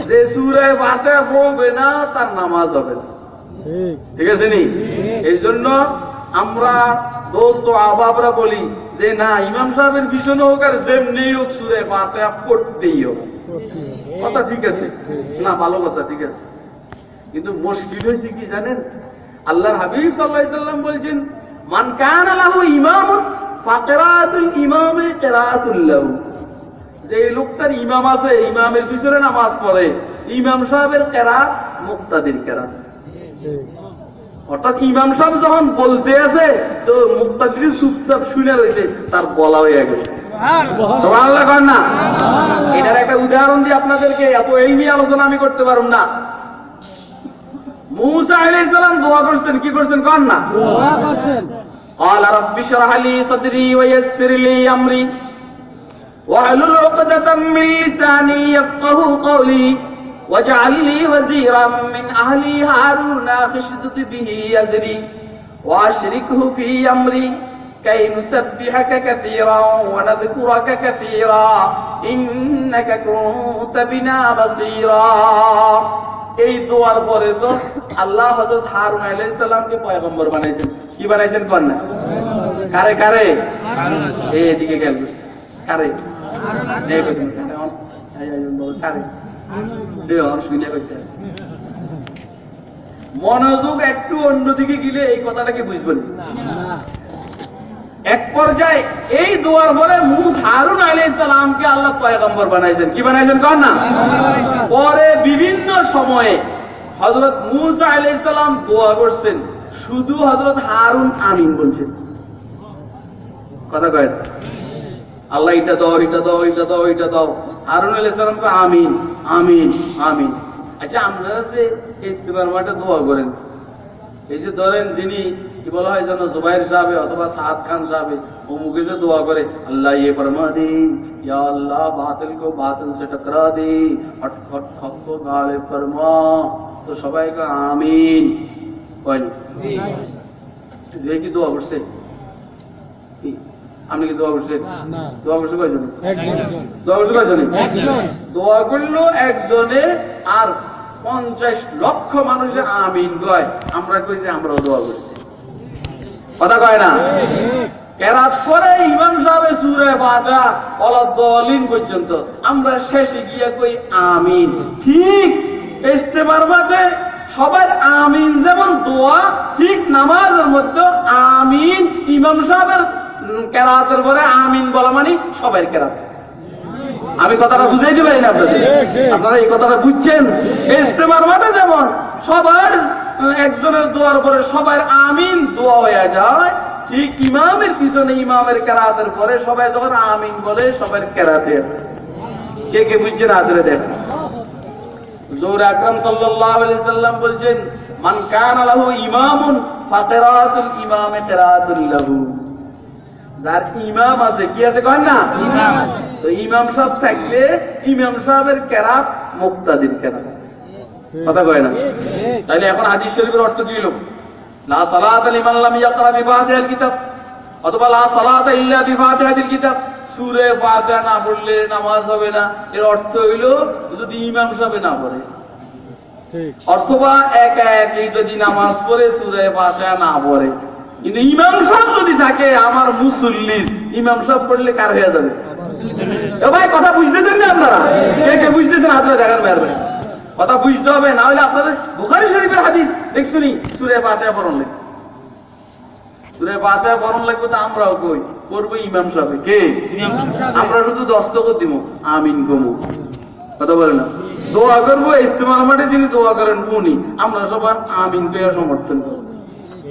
যে সূরা ফাতিহা পড়বে না তার নামাজ হবে না। ঠিক। আছে নি? এই জন্য আমরা দোস্ত আবাবরা বলি যে না ইমাম সাহেবের পিছনে হোক আর যেমনি হোক সুরে ফাতিহা পড়তেই হবে। কথা ঠিক আছে? না ভালো কথা ঠিক আছে। কিন্তু মুশকিল হয়েছে কি জানেন? আল্লাহর হাবিব সাল্লাল্লাহু সাল্লাম বলছেন মান কানা লাহু ইমামুন ফাকেরাতুল ইমামে কেরাতুল্লাহ যে লোকটার ইমাম আছে ইমামের পিছনে নামাজ পড়ে। ইমাম সাহেবের কেরাত মুক্তাদির কেরাত। অর্থাৎ ইমাম সাহেব যখন বলতে আছে তো মুক্তাদির চুপচাপ শুনে রয়েছে তার বলা হয়ে গেছে না। এটার একটা উদাহরণ দিয়ে আপনাদেরকে এত এই নিয়ে আলোচনা আমি করতে পারব না। মুসা আলাইহিস সালাম দোয়া করছেন কি করছেন কর না قال رب اشرح لي صدري ويسر لي امري واحلل عقدة من لساني يفقه قولي واجعل لي وزيرا من اهلي هارون اشدد به ازري واشركه في امري كي نسبحك كثيرا ونذكرك كثيرا انك كنت بنا بصيرا এই দোয়ার পরে তো আল্লাহ হযরত হারুন আলাইহিস সালামকে পয়গম্বর বানাইছেন। কি বানাইছেন কোন না? কারে কারে? এই এদিকে গেল কারে। মনোযোগ একটু অন্যদিকে গেলে এই কথাটাকে বুঝবেন? এক পর্যায়ে এই দোয়ার পরে মুস হারুন আলাইহিস সালামকে আল্লাহ পয়গম্বর বানাইছেন। কি বানাইছেন কর না? পরে বিভিন্ন সময়ে হযরত মুসা আলাইহিস সালাম দোয়া করছেন। শুধু হযরত হারুন আমিন বলছেন। কথা কয় আল্লাহ, এটা দাও এটা দাও এটা দাও এটা দাও। হারুন আলাইহিস সালামকে আমিন আমিন আমিন। আচ্ছা আমরা যে ইস্তেমার মাঠে দোয়া করেন, এই যে ধরেন যিনি কি বলা হয় যেন জুবাইর সাহেব অথবা সাদ খান সাহেব অমুকে যে দোয়া করে আল্লাহ ये फरमा दे या अल्लाह बातिल को बातिल से टकरा दे हट हट हक को गाले फरमा তো সবাই কা আমিন কয়নি যে কি দোয়া করছে কি? আপনি কি দোয়া করছেন দোয়া করছে কয়জন দোয়া করছে কয়জন দোয়া করলো একজনে আর পঞ্চাশ লক্ষ মানুষের আমিন কয় আমরা কই যে আমরাও দোয়া করছি কথা কয় না? কেরাত করে ইমাম সাহেব সুরে বাদা অলাদ্দলিন পর্যন্ত। আমরা শেষে গিয়ে কই, আমিন। ঠিক ইস্তেমার মাঠে সবার আমিন যেমন দোয়া, ঠিক নামাজের মধ্যে আমিন। ইমাম সাহেবের কেরাতের পরে আমিন বলা মানে সবাই কেরাত। আমি কথাটা বুঝাই দিবেন না আপনাদের? আপনারা এই কথাটা বুঝছেন? ইস্তেমার মাঠে যেমন সবার একজনের দোয়ার পরে সবার আমিন দোয়া হয়ে যায়। ঠিক ইমামের পিছনে ইমামের কেরাতের পরে সবাই যখন আমিন বলে সবার কেরাতে কে কে বুঝছেন আদরে জোর আকরাম সাল্লাল্লাহু আলাইহি সাল্লাম বলছেন মান কানা লাহু ইমামুন ফাকিরাতুল ইমামে কিরাতুল লাহু। যার ইমাম আছে কি আছে কয় না? তো ইমাম সাহেব থাকলে ইমাম সাহেবের কেরাত মুক্তাদির কেরাত। কথা কয় না? তাহলে এখন হাদিস শরীফের অর্থ কি হলো লা সালাত লিমান লাম ইয়াকরা বিফাতিহাল কিতাব অথবা লা সালাত ইল্লা বিফাতিহাতিল কিতাব। সূরা ফাতিহা না পড়লে নামাজ হবে না। এর অর্থ হইল যদি ইমাম সাহেব না পড়ে। অথবা একা একই যদি নামাজ পড়ে সূরা ফাতিহা না পড়ে। কিন্তু ইমাম সাহেব যদি থাকে আমার মুসল্লির ইমাম সাহেব পড়লে কার হয়ে যাবে? ভাই কথা বুঝতেছেন না আপনারা? কে কে বুঝতেছেন? আপনারা দেখান ভাই। কথা বুঝতে হবে না হলে আপনাদের বুখারি শরীফের হাদিস। দেখছুনি সুরে পাতায় বরণ লাগবে সুরে পাতায় বরণ লাগবে তো আমরাও কই? করব ইমাম সাহেব। কে? আমরা শুধু দস্তখত দিব। আমিন গমু কথা বলে না? দোয়া করব ইস্তেমাল মাঠে যিনি দোয়া করেন উনি। আমরা সবার আমিন কে সমর্থন করব।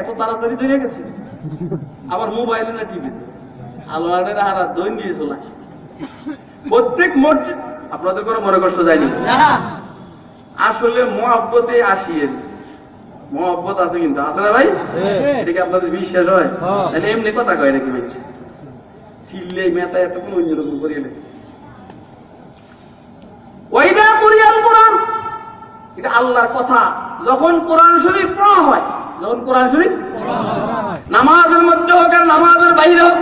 এত তাড়াতাড়ি ধরে গেছে? আবার মোবাইল না টিভি আলোয়ানের হারা দৈন প্রত্যেক মসজিদ আপনাদের কোনো মনে কষ্ট যায়নি? আসলে মহাব্বতে আছে কিন্তু। আছে না ভাই? এটাকে আপনাদের বিশ্বাস হয়। তাহলে এমনি কথা কয় নাকি ভাই? মেতা এত কোনো অন্যরকম করিয়ে নেই ওইটা করিয়াল কোরআন। এটা আল্লাহর কথা। যখন কোরআন শরীফ পড়া হয় যখন কোরআন শরীফ নামাজের মধ্যে হোক আর নামাজের বাইরে হোক,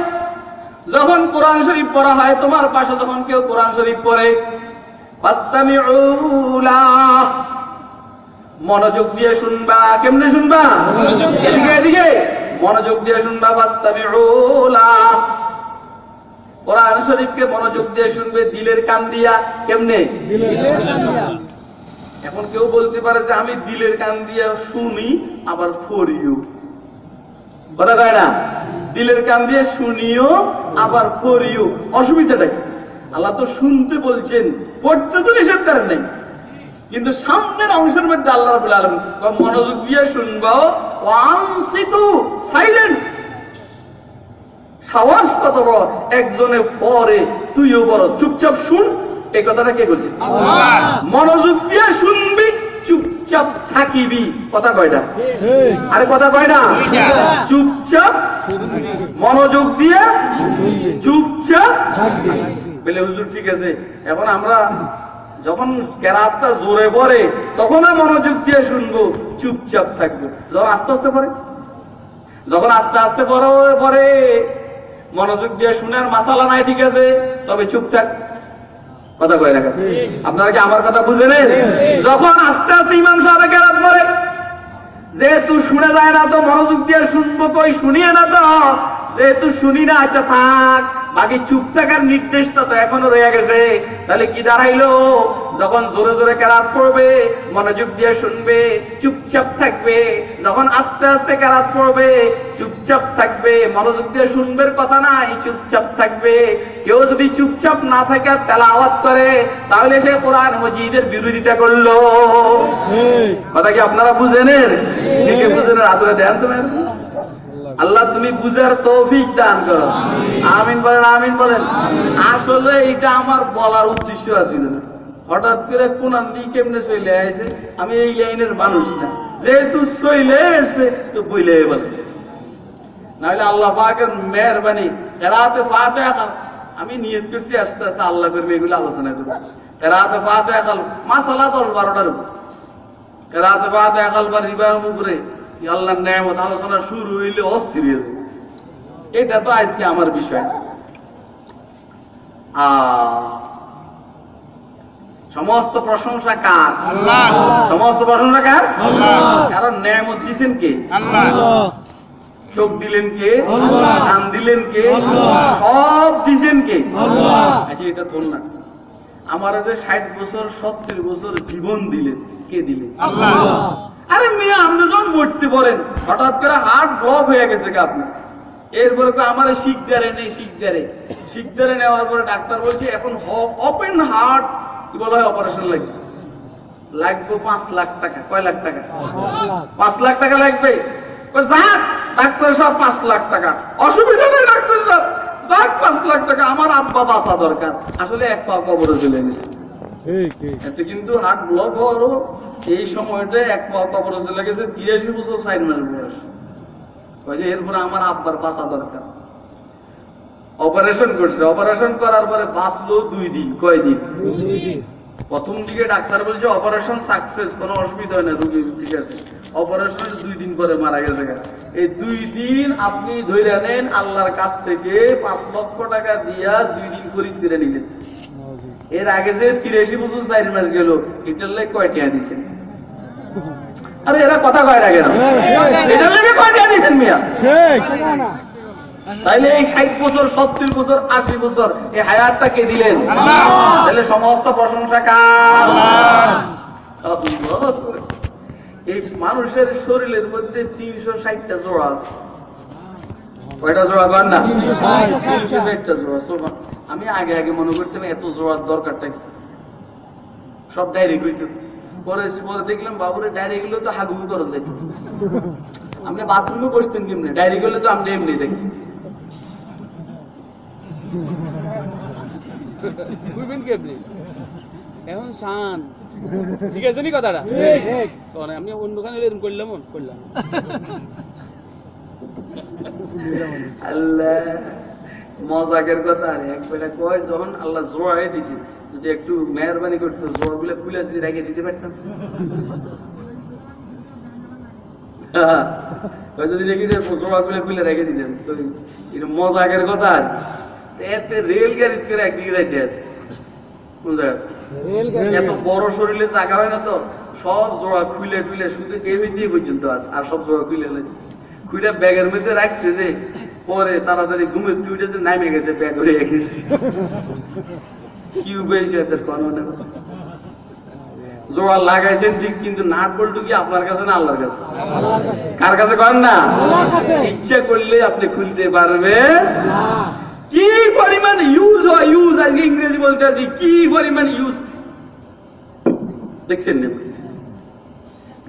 যখন কোরআন শরীফ পড়া হয়, তোমার পাশে যখন কেউ কোরআন শরীফ পড়ে মনোযোগ দিয়ে শুনবা। কেমনে শুনবা? এদিকে মনোযোগ দিয়ে শুনবা ফাস্তামিউ কোরআন শরীফকে মনোযোগ দিয়ে শুনবে দিলের কান দিয়া। কেমনে? এখন কেউ বলতে পারে যে আমি দিলের কান দিয়া শুনি, আবার ফরিও। কথা কয় না? দিলের কান দিয়ে শুনিও, আবার পড়িও অসুবিধাটা কি? আল্লাহ তো শুনতে বলছেন, পড়তে তো নিষেধ করেন নাই। কিন্তু সামনের অংশের মধ্যে আল্লাহ রাবুল আলম মনোযোগ দিয়ে শুনব সাইলেন্ট। সাহস কত বড়? একজনে পরে তুইও বড় চুপচাপ শুন। এই কথাটা কে বলছে? মনোযোগ দিয়ে শুনবি চুপচাপ থাকিবি। কথা কয়টা আরে কথা কয় না? চুপচাপ মনোযোগ দিয়ে চুপচাপ বলে হুজুর ঠিক আছে। এখন আমরা যখন কেরাতটা জোরে পড়ে তখন আর মনোযোগ দিয়ে শুনব চুপচাপ থাকব। যখন আস্তে আস্তে পড়ে যখন আস্তে আস্তে পড়ে পরে মনোযোগ দিয়ে শুনার মাসালা নাই ঠিক আছে? তবে চুপ থাক। কথা কয়ে রাখা আপনারা কি আমার কথা বুঝলেন? যখন আস্তে আস্তে ইমাম সাহেব কেরাত করে যেহেতু শুনে যায় না তো মনোযোগ দিয়ে শুনব কই? শুনিয়ে না তো? যেহেতু শুনি না আচ্ছা থাক। বাকি চুপ থাকার নির্দেশটা তো এখনও রয়ে গেছে। তাহলে কি দাঁড়াইলো? যখন জোরে জোরে কেরাত পড়বে মনোযোগ দিয়ে শুনবে চুপচাপ থাকবে। যখন আস্তে আস্তে কেরাত পড়বে চুপচাপ থাকবে। মনোযোগ দিয়ে শুনবে কথা নাই চুপচাপ থাকবে। কেউ যদি চুপচাপ না থাকে তেলা আওয়াজ করে তাহলে সে কোরআন মজিদের বিরোধিতা করল। কথা কি আপনারা বুঝেনেন ঠিকই বুঝেনেন আদরে দেন তুমি আল্লাহ তুমি বুঝার তৌফিক দান করো। আমিন। বলেন আমিন বলেন। আসলে এটা আমার বলার উদ্দেশ্য আছিল না। হঠাৎ করে কোনান দিয়ে কেমনে চলে আসে আমি এই লাইনের মানুষ না। যেহেতু চলে এসে তো বইলে বলে। নাহলে আল্লাহ পাকের মেহরবানি এরাতে ফাতে আমি নিয়ত করছি আস্তে আস্তে আল্লাহ করবে এগুলো আলোচনা করব এরাতে ফাতে খাল মাসালা দশ বারোটার উপর। রাতে বাদ একাল বার রিবার উপরে আল্লাহ নেমত আলোচনা শুরু হইলে অস্থির হয়ে যাবে। এটা তো আজকে আমার বিষয়। সমস্ত প্রশংসা কার? সমস্ত প্রশংসা কার? কারণ নেমত দিছেন কে? চোখ দিলেন কে? কান দিলেন কে? সব দিছেন কে? আচ্ছা এটা ধর না। আমার যে ষাট বছর সত্তর বছর জীবন দিলেন কে দিলেন? আরে মেয়ে, আপনি যখন মরতে বলেন, হঠাৎ করে হার্ট ব্লক হয়ে গেছে আপনি এরপরে তো আমার শিখদারে নেই শিখদারে শিখদারে নেওয়ার পরে ডাক্তার বলছে, এখন ওপেন হার্ট কি বলা হয় অপারেশন লাগবে। লাগবে পাঁচ লাখ টাকা। কয় লাখ টাকা? পাঁচ লাখ টাকা লাগবে। যাক ডাক্তার সব পাঁচ লাখ টাকা। অসুবিধা নেই ডাক্তার সাহেব যাক, পাঁচ লাখ টাকা। আমার আব্বা বাঁচা দরকার। আসলে এক পা কবরে চলে গেছে। এতে কিন্তু হার্ট ব্লক হওয়ারও এই সময়টা এক চলে গেছে তিরাশি বছর সাইড মাস বয়স। যে এরপরে আমার আব্বার বাঁচা দরকার। অপারেশন করছে। অপারেশন করার পরে বাঁচলো দুই দিন কয় দিন। প্রথম দিকে ডাক্তার বলছে অপারেশন সাকসেস কোনো অসুবিধা হয় না রোগী ঠিক আছে। অপারেশনের দুই দিন পরে মারা গেছে। এই দুই দিন আপনি ধরে নেন আল্লাহর কাছ থেকে পাঁচ লক্ষ টাকা দিয়া দুই দিন করে নিলেন। এর আগে যে তিরাশি বছর চার মাস গেল এটার লেগে কয় টাকা দিছেন আরে এরা কথা কয় না কেন? এটার লেগে কয় টাকা দিছেন মিয়া? তাইলে এই ষাট বছর সত্তর বছর আশি বছর এই হায়াতটা কে দিলেন তাহলে সমস্ত প্রশংসা কার? এই মানুষের শরীরের মধ্যে তিনশো ষাটটা জোড়া আছে। কয়টা জোড়া কর না? তিনশো ষাটটা জোড়া সোমা। আমি আগে আগে মনে করতাম এত জোড়ার দরকারটা কি? সব ডাইরেক্ট হইতো। পরে পরে দেখলাম বাবুরে ডাইরেক্টগুলো তো হাগুবু করল দেখি আপনি বাথরুমে বসতেন কেমনি? ডাইরেক্ট হলে তো আপনি এমনি দেখি। বুঝবেন কি আপনি এখন শান। ঠিক আছে নি কথাটা? আমি অন্য খানে এরকম করলাম করলাম। আল্লাহ মজাকের কথা আর কয় যখন আল্লাহ দিছে যদি একটু মেহরবানি করতো গুলো খুলে যদি রেখে দিতে পারতাম। যদি রেখে জোড়া গুলো খুলে রেখে দিতেন তো এটা মজাকের কথা আর। এতে রেল গাড়ি করে একদিকে যাইতে আছে। এত বড় শরীরে জায়গা হয় না তো। সব জোড়া খুলে টুলে শুধু কেবি দিয়ে পর্যন্ত আছে আর সব জোড়া খুলে লেছে খুলে ব্যাগের মধ্যে রাখছে যে, পরে তাড়াতাড়ি ঘুমে তুইটা যে নামে গেছে ব্যাগ হয়ে গেছে। কি উপাইছে এদের কোনো না জোড়া লাগাইছেন ঠিক, কিন্তু নাট বল্টু কি আপনার কাছে না আল্লাহর কাছে? কার কাছে করেন না? ইচ্ছে করলে আপনি খুলতে পারবেন। কি পরিমাণ ইউজ হয় ইউজ আজকে ইংরেজি বলতে আছি, কি পরিমাণ ইউজ দেখছেন না?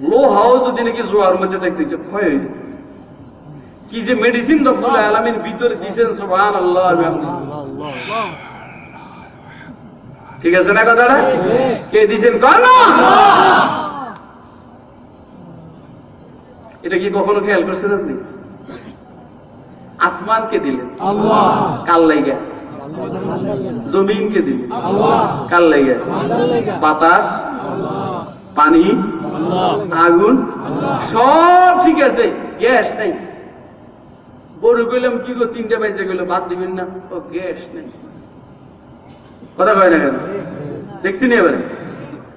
লো হাউস যদি নাকি জোয়ার মধ্যে দেখতে যে ক্ষয় হয়ে যায়। কি যে মেডিসিন রব্বুল আলামিন ভিতরে দিছেন সুবহানাল্লাহ আলহামদুলিল্লাহ ঠিক আছে না কথাটা? কে দিছেন? কর এটা কি কখনো খেয়াল করছেন আপনি? আসমানকে দিলেন? কাল লাইগা? জমিনকে দিলেন? কাল লাইগা? বাতাস? পানি? আগুন? সব ঠিক আছে। গ্যাস নাই। বড় কইলাম, কি গো, তিনটা বেজে গেল বাদ দিবেন না? ও, গ্যাস নেই। কথা কয় না কেন? দেখছি নি এবারে?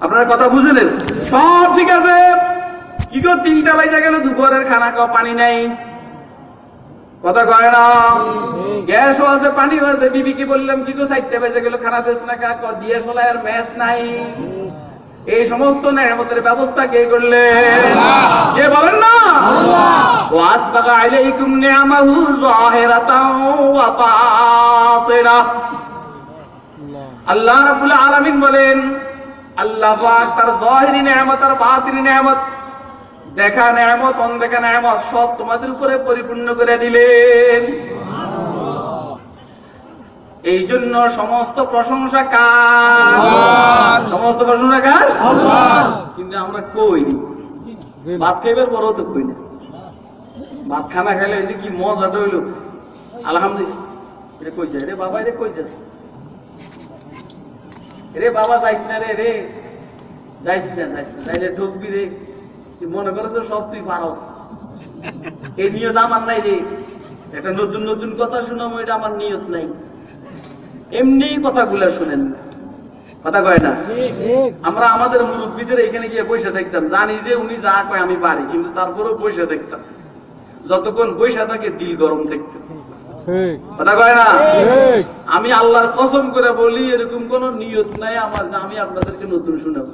আপনারা কথা বুঝলেন? সব ঠিক আছে। কি গো, তিনটা বেজে গেল, দুপুরের খানা খাওয়া, পানি নাই। কথা কয় না? গ্যাসও আছে, পানিও আছে। বিবি কি বললাম, কি গো, চারটা বেজে গেল, খানা দেশ না কা? দিয়ে চলায় আর ম্যাচ নাই। এই সমস্ত নেয়ামতের ব্যবস্থা কে করলেন কে বলেন না? আল্লাহ রাব্বুল আলামিন বলেন, আল্লাহ পাক তার জাহিরি নিয়ামত আর বাতিনি নিয়ামত, দেখা নিয়ামত অনদেখা নিয়ামত সব তোমাদের উপরে পরিপূর্ণ করে দিলেন। এই জন্য সমস্ত প্রশংসা কার? সমস্ত প্রশংসা কার? কিন্তু আমরা কই? ভাত খাইবার বড় তো কই না। ভাত খানা খাইলে যে কি মজাটা হইল। আলহামদুলিল্লাহ। এটা কই যায়? রে বাবা এটা কই যাস? রে বাবা যাইস না রে রে যাইস না যাইস না। তাইলে ঢুকবি রে। তুই মনে করছ সব তুই পারস। এই নিয়ত আমার নাই রে। একটা নতুন নতুন কথা শুনাবো এটা আমার নিয়ত নাই। এমনি কথাগুলা শুনেন। কথা কয় না? আমরা আমাদের মুরব্বীদের এখানে গিয়ে বসে দেখতাম। জানি যে উনি যা কয় আমি পারি কিন্তু তারপরেও বসে দেখতাম। যতক্ষণ বসে থাকে দিল গরম দেখতাম ঠিক। কথা কয় না? আমি আল্লাহর কসম করে বলি এরকম কোন নিয়ত নাই আমার যে আমি আপনাদেরকে নতুন শুনাবো।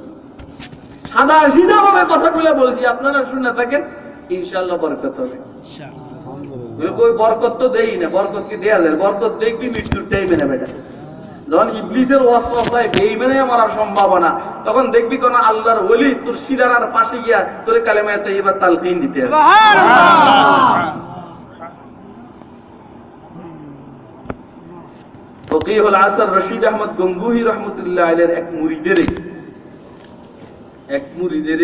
সাদা সিধা ভাবে কথাগুলো বলছি আপনারা শুনে থাকেন ইনশাল্লাহ বরকত হবে। ওই বরকত তো দেই না বরকত কি দেয়া যায়? বরকত দেখবি মৃত্যুর টাইমে না বেটা। যখন ইবলিসের ওয়াসওয়াসায় বেইমানে মারার সম্ভাবনা। তখন দেখবি কোন আল্লাহর ওলি তোর শিরানার পাশে গিয়া তোর কালেমায় তো এবার তালকিন দিতে ফকিহুল আসর রশিদ আহমদ গঙ্গুহি রহমতুল্লাহ আলের এক মুরিদের এক মুরিদের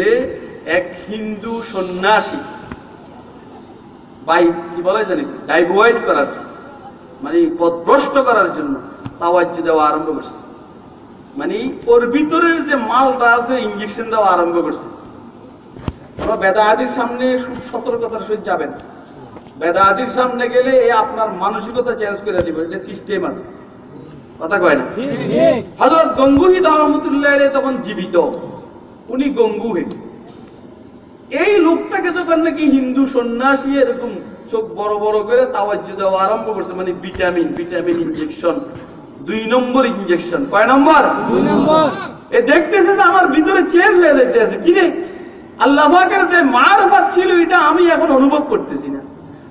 এক হিন্দু সন্ন্যাসী। বাই কি বলে জানি ডাইভয়েড করার জন্য, মানে পথভ্রষ্ট করার জন্য তাওয়াজ্য দেওয়া আরম্ভ করছে। মানে ওর ভিতরের যে মালটা আছে ইঞ্জেকশন দেওয়া আরম্ভ করছে। আমরা বেদাহাদির সামনে খুব সতর্কতার সহিত যাবেন। বেদাহাদির সামনে গেলে এ আপনার মানসিকতা চেঞ্জ করে দিবে। এটা সিস্টেম আছে। কথা কয় না? হজরত গঙ্গুহি রহমতুল্লাহ তখন জীবিত। উনি গঙ্গুহি এই লোকটাকে যখন নাকি হিন্দু সন্ন্যাসী এরকম চোখ বড় বড় করে তাওয়াজ্য দেওয়া আরম্ভ করছে মানে ভিটামিন ভিটামিন ইঞ্জেকশন দুই নম্বর ইঞ্জেকশন কয় নম্বর? দুই নম্বর। এ দেখতেছে যে আমার ভিতরে চেঞ্জ হয়ে যাইতেছে। কি রে আল্লাহ পাকের যে মার ছিল এটা আমি এখন অনুভব করতেছি না।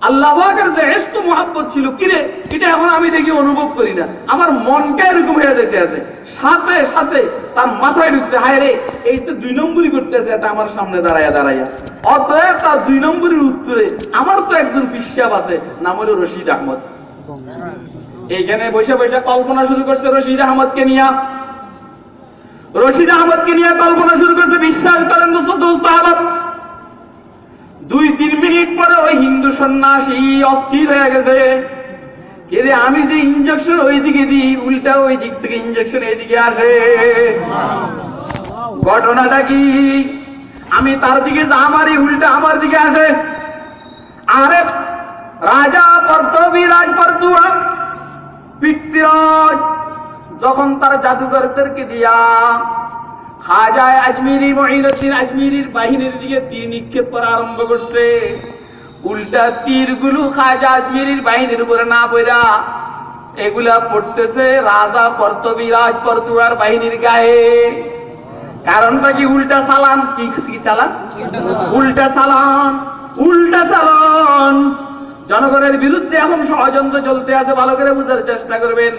আল্লাহ যে এস্ত মহাব্বত ছিল, কি রে? এটা এখন আমি দেখি, অনুভব করি না। আমার মনটা এরকম হয়ে যেতে আছে। সাথে সাথে তার মাথায় ঢুকছে, হায় রে, এই তো দুই নম্বরই করতেছে, এটা আমার সামনে দাঁড়াইয়া দাঁড়াইয়া। অতএব তার দুই নম্বরের উত্তরে আমার তো একজন বিশ্বাস আছে, নাম হলো রশিদ আহমদ। এইখানে বসে বসে কল্পনা শুরু করছে রশিদ আহমদকে নিয়া। রশিদ আহমদকে নিয়ে কল্পনা শুরু করছে, বিশ্বাস করেন দোস্ত দোস্ত আহমদ। দুই তিন মিনিট পরে ওই হিন্দু সন্ন্যাসী অস্থির হয়ে গেছে। এরে আমি যে ইঞ্জেকশন ওই দিকে দিই, উল্টা ওই দিক থেকে ইঞ্জেকশন এইদিকে আসে। ঘটনাটা কি? আমি তার দিকে যা মারি, উল্টা আমার দিকে আসে। আরে, রাজা পর্তবী রাজ পর্তুয়া পৃথ্বীরাজ যখন তার জাদুঘরদেরকে দিয়া খাজায় আজমিরি মহিনুদ্দিন আজমিরির বাহিনীর দিকে তীর নিক্ষেপ করা আরম্ভ করছে। উল্টা তীরগুলো খাজা আজমিরির বাহিনীর উপরে না পড়া এগুলা পড়তেছে রাজা পর্তবিরাজ পর্তুয়ার বাহিনীর গায়ে। কারণটা কি উল্টা সালান কি চালান? উল্টা চালান উল্টা চালান। জনগণের বিরুদ্ধে এখন ষড়যন্ত্র চলতে আছে, ভালো করে বুঝার চেষ্টা করবেন।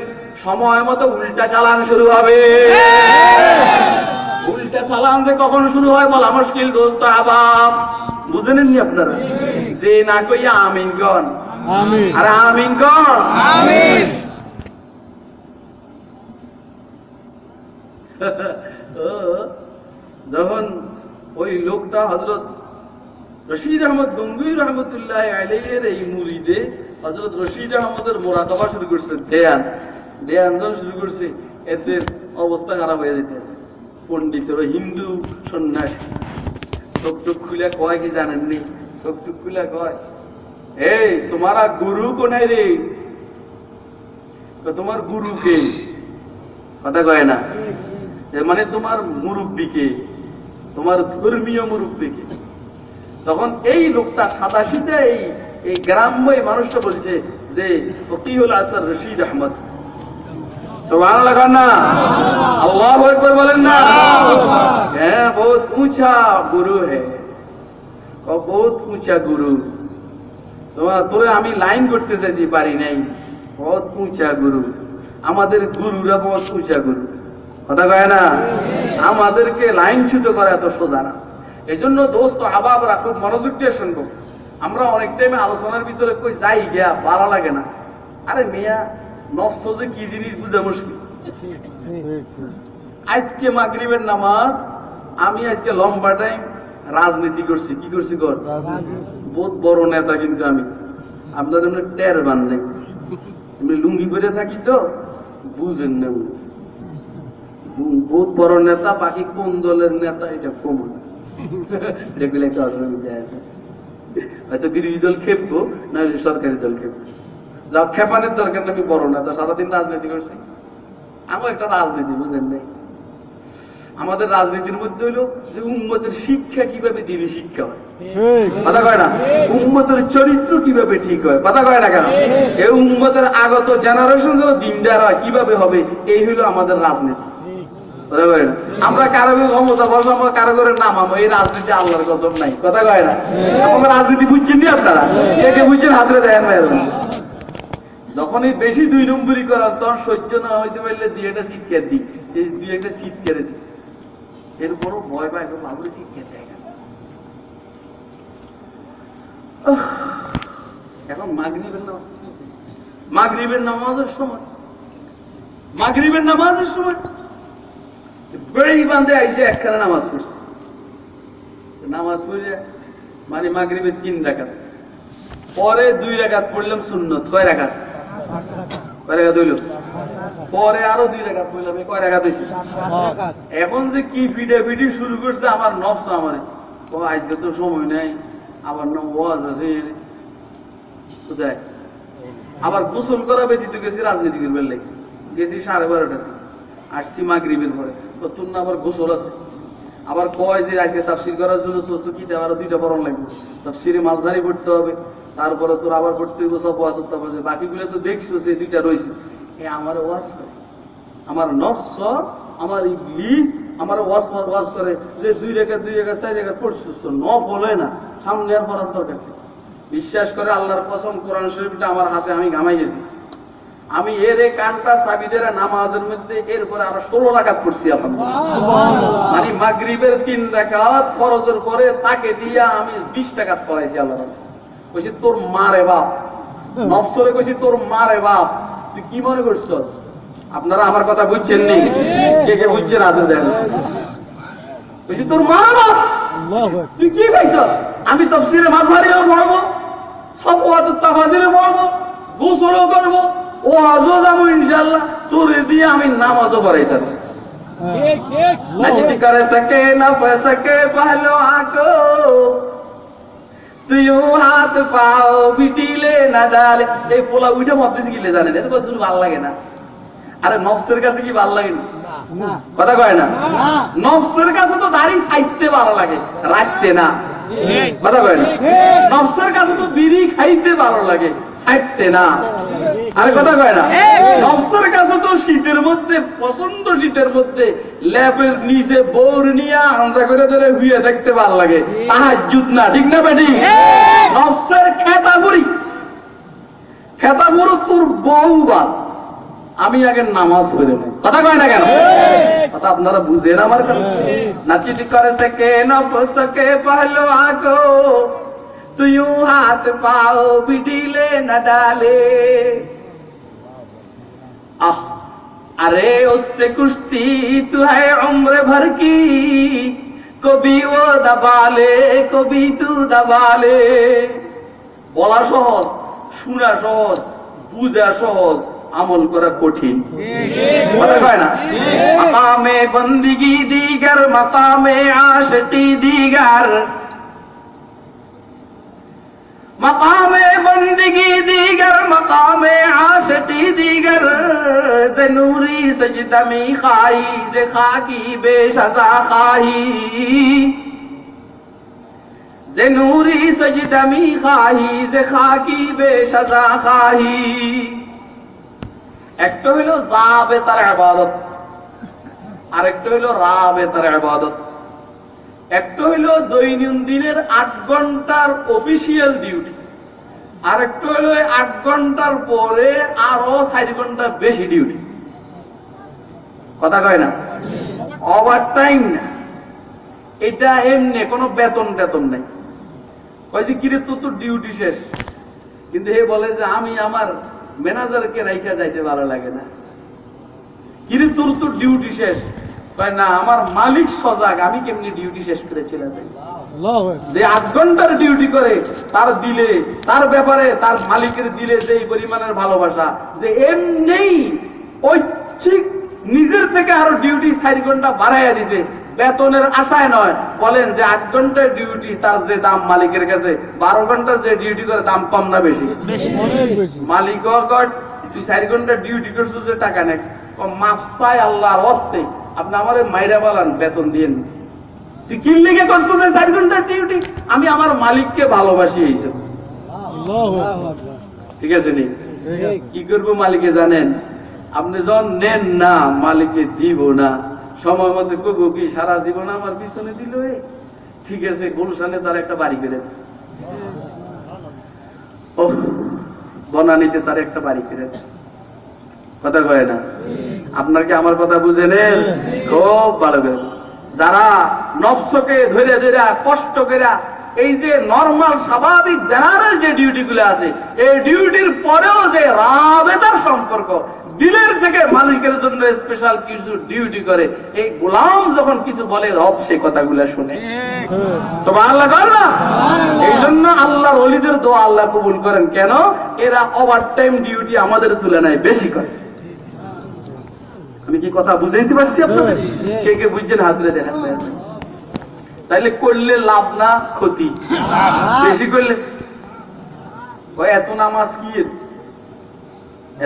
সময় মতো উল্টা চালান শুরু হবে। উল্টা চালান যে কখন শুরু হয় বলা মুশকিল দোস্ত আবাব। বুঝে নেননি আপনারা? যে না কইয়া আমিন আর আমিনগণ ও, যখন ওই লোকটা হজরত রশিদ আহমদ গঙ্গুই রহমতুল্লাহ আলাইয়ের এই মুরিদে হজরত রশিদ আহমদের মোড়া মোরাকাবা শুরু করছে দেয়ান। দেয়ান যখন শুরু করছে এদের অবস্থা খারাপ হয়ে যেতেছে পণ্ডিতের হিন্দু সন্ন্যাসী। চোখ টুক খুলে কয় কি জানেননি? চোখ টুক খুলে কয়, এই, তোমারা গুরু কোনে রে? তোমার গুরুকে কথা কয় না। মানে তোমার মুরব্বীকে তোমার ধর্মীয় মুরব্বীকে তখন এই লোকটা সাদা সিধে এই এই গ্রাম্য মানুষটা বলছে যে, ফকিহুল আসার রশিদ আহমদ। সুবহানাল্লাহ কন না আল্লাহু আকবার বলেন না হ্যাঁ বহুত ऊंचा গুরু है ও বহুত ऊंचा গুরু তোমার তোরে আমি লাইন করতে চাইছি পারি নাই বহুত ऊंचा গুরু আমাদের গুরুরা বহুত ऊंचा গুরু কথা কয় না আমাদেরকে লাইন ছুট করা এত সোজা না এই জন্য দোস্ত আবাবরা খুব মনোযোগ দিয়ে শুনবো আমরা অনেক টাইমে আলোচনার ভিতরে কই যাই গিয়া ভালো লাগে না আরে মিয়া নফস যে কি জিনিস বুঝা মুশকিল? আজকে মাগরিবের নামাজ আমি আজকে লম্বা টাইম রাজনীতি করছি। কি করছি কর? বহুত বড় নেতা কিন্তু আমি। আপনাদের এমনি টের বান নেই? এমনি লুঙ্গি পরে থাকি তো বুঝেন না। বহুত বড় নেতা বাকি কোন দলের নেতা এটা কমন। এটা একটা অসুবিধা আছে। হয়তো বিরোধী দল খেপবো না সরকারি দল খেপবো। যা খেপানের দরকার না আমি বড় নেতা সারাদিন রাজনীতি করছি। আমার একটা রাজনীতি বুঝেন নাই? আমাদের রাজনীতির মধ্যে হলো যে উন্মতের শিক্ষা কীভাবে দিনে শিক্ষা হয়। কথা কয় না? উম্মতের চরিত্র কীভাবে ঠিক হয়? কথা কয় না কেন? এই উম্মতের আগত জেনারেশনগুলো দিনদার হয় কীভাবে হবে? এই হলো আমাদের রাজনীতি। না? আমরা কারও ক্ষমতা বসবো আমরা কারও করে নামাবো এই রাজনীতি আল্লাহর কসম নাই। কথা কয় না? আমরা রাজনীতি বুঝছেন নি আপনারা? কে কে বুঝছেন? হাতরে দেন না এরকম। যখনই বেশি দুই নম্বরই করার, তখন সহ্য না হইতে পারলে দুই একটা কে দিই। এই দুই একটা সিট কেড়ে দিই। এরপরও ভয় পায় বাবুরে সিট কে দেয় এখন মাগরিবের নামাজ মাগরিবের নামাজের সময়। মাগরিবের নামাজের সময়। বেড়ি বান্ধে আইসে একখানে নামাজ পড়ছে। নামাজ পড়ে মানে মাগরিবের তিন রাখাত পরে দুই রাখাত পড়লাম শূন্য ছয় রাখাত কয় রাখাত পরে আরও দুই রাখাত পড়লাম কয় রাখাত হয়েছে এখন যে কি পিঠে পিঠি শুরু করছে আমার নফস আমার। ও আজকে তো সময় নাই আবার না ওয়াজ আছে কোথায় আবার গোসল করা ব্যতীত গেছি রাজনীতি করবার লাগে। গেছি সাড়ে বারোটাতে আসছি মাগরিবের পরে। তো তোর না আবার গোসল আছে? আবার কয় যে আজকে তাফসির করার জন্য তো তো কি আবার দুইটা পড়ন লাগবে। তাফসিরে মাঝধারি পড়তে হবে। তারপরে তোর আবার পড়তে হইব সব ওয়াজ তারপরে বাকিগুলো তো দেখছ সে দুইটা রয়েছে। এ আমার ওয়াজ করে। আমার নফস আমার ইংলিশ আমার ওয়াজ ওয়াজ করে। যে দুই রেখা দুই রেখা চার রেখা পড়ছিস তো ন বলে না। সামনে আর পড়ার দরকার বিশ্বাস করে আল্লাহর কসম কোরআন শরীফটা আমার হাতে আমি গামাই গেছি আমি এর এই কানটা সাবিদের নামাজের মধ্যে এরপরে আরও ষোলো রাখাত করছি আলহামদুলিল্লাহ। মানে মাগরিবের তিন রাকাত ফরজের পরে তাকে দিয়া আমি বিশ টাকাত পড়াইছি আল্লাহ কইছি তোর মা রে বাপ। নফসরে কইছি তোর মা রে বাপ। তুই কি মনে করছস? আপনারা আমার কথা বুঝছেন নি? কে কে বুঝছেন আদর দেন? কইছি তোর মা রে বাপ? তুই কি কইছস আমি তফসিরে মাঝারিও পড়ব সফওয়াত তাফাসিরে পড়ব গোসলও করব। ও আজও যাব ইনশাআল্লাহ। তোর দিয়ে আমি নামাজও পড়াই স্যার ঠিক ঠিক নজদি করে সকে না পে সকে পহলো আকো। তুইও হাত পাও বিটিলে না ডালে এই পোলা উঠে মধ্যে গিলে জানেন এটা কত ভালো লাগে না। আরে নফসের কাছে কি ভালো লাগে না? কথা কয় না? নফসের কাছে তো দাড়ি সাইজতে ভালো লাগে রাখতে না। কথা কয় না? নফসের কাছে তো বিড়ি খাইতে ভালো লাগে সাইতে না। আরে কথা কয় না? নফসের কাছে তো শীতের মধ্যে পছন্দ শীতের মধ্যে ল্যাপের নিচে বোর নিয়ে হাঁজা করে ধরে হুইয়ে থাকতে ভালো লাগে। তাহার জুত না ঠিক না বেটি? নফসের খেতা বুড়ি খেতা বুড়ো তোর বউ বাদ আমি আগে নামাজ পড়ে। কথা কয় না কেন? কথা আপনারা বুঝেন আমার নাচিত করে সকে নব সকে পহলো আগো? তুই হাত পাও বিডিলে না ডালে। আহ अरे उससे कुश्ती तू है उम्र भर की कभी वो दबा ले कभी तू दबा ले বলা সহজ শোনা সহজ বুঝা সহজ আমল করা কঠিন কথা কয় না মাকামে বন্দিগি দিগার মাকামে আশকি দিগার مقام بندگی دیگر، مقام عاشقی دیگر، ز نوری سجدمی خواہی، ز خاکی بے شزا خواہی۔ ز نوری سجدمی خواہی، ز خاکی بے شزا خواہی۔ ایک تو ہلو زابطر عبادت اور ایک تو ہلو رابطر عبادت একটা হইল দৈনন্দিনের আট ঘণ্টার অফিসিয়াল ডিউটি আর একটা হইল আট ঘণ্টার পরে আরও চার ঘণ্টা বেশি ডিউটি কথা কয় না? ওভার টাইম না। এটা এমনি, কোনো বেতন টেতন নাই। কয় যে, কিরে, তোর ডিউটি শেষ। কিন্তু হে বলে যে, আমি আমার ম্যানেজারকে রাইখা যাইতে ভালো লাগে না। কিরে, তোর তো ডিউটি শেষ। কয় না আমার মালিক সজাগ আমি কেমনি ডিউটি শেষ করে চলে যাই? আল্লাহু আকবার। যে আট ঘণ্টার ডিউটি করে তার দিলে তার ব্যাপারে তার মালিকের দিলে পরিমাণের ভালোবাসা যে এমনি ঐচ্ছিক নিজের থেকে আরও ডিউটি চার ঘণ্টা বাড়াইয়া দিছে বেতনের আশায় নয়। বলেন যে আট ঘণ্টার ডিউটি তার যে দাম মালিকের কাছে বারো ঘণ্টার যে ডিউটি করে দাম কম না বেশি? মালিক তুই চার ঘণ্টা ডিউটি করছিস যে টাকা নেই মাপসাই আল্লাহর হস্তে। আপনি আমার মাইরা বালান বেতন দিয়ে তুই কি লিখে চার ঘণ্টা ডিউটি আমি আমার মালিককে ভালোবাসি এই জন্য। আল্লাহু আকবার। ঠিক আছে নি? কি করব মালিকে জানেন? আপনি যখন নেন না মালিকে দিব না। সময় মতো কবো কি সারা জীবন আমার পিছনে দিল ঠিক আছে গুলশানে তার একটা বাড়ি করে বনানীতে তার একটা বাড়ি করে। কথা কয় না? আপনার কি আমার কথা বুঝে নেন খুব ভালো করে। যারা নবসকে ধরে ধরে কষ্ট করে, এই যে নর্মাল স্বাভাবিক জেনারেল যে ডিউটি গুলো আছে, এই ডিউটির পরেও যে রাবেতার সম্পর্ক দিলের থেকে মালিকের জন্য স্পেশাল কিছু ডিউটি করে। এই গোলাম যখন কিছু বলে রব সেই কথাগুলো শুনে। সুবহানাল্লাহ কর না? এই জন্য আল্লাহর ওলিদের দোয়া আল্লাহ কবুল করেন। কেন? এরা ওভার টাইম ডিউটি আমাদের তুলনায় বেশি করে। আমি কি কথা বুঝাইতে পারছি আপনাদের। কে কে বুঝছেন? হাত তুলে দেখান তাইলে করলে লাভ না ক্ষতি? বেশি করলে এত নামাজ কি?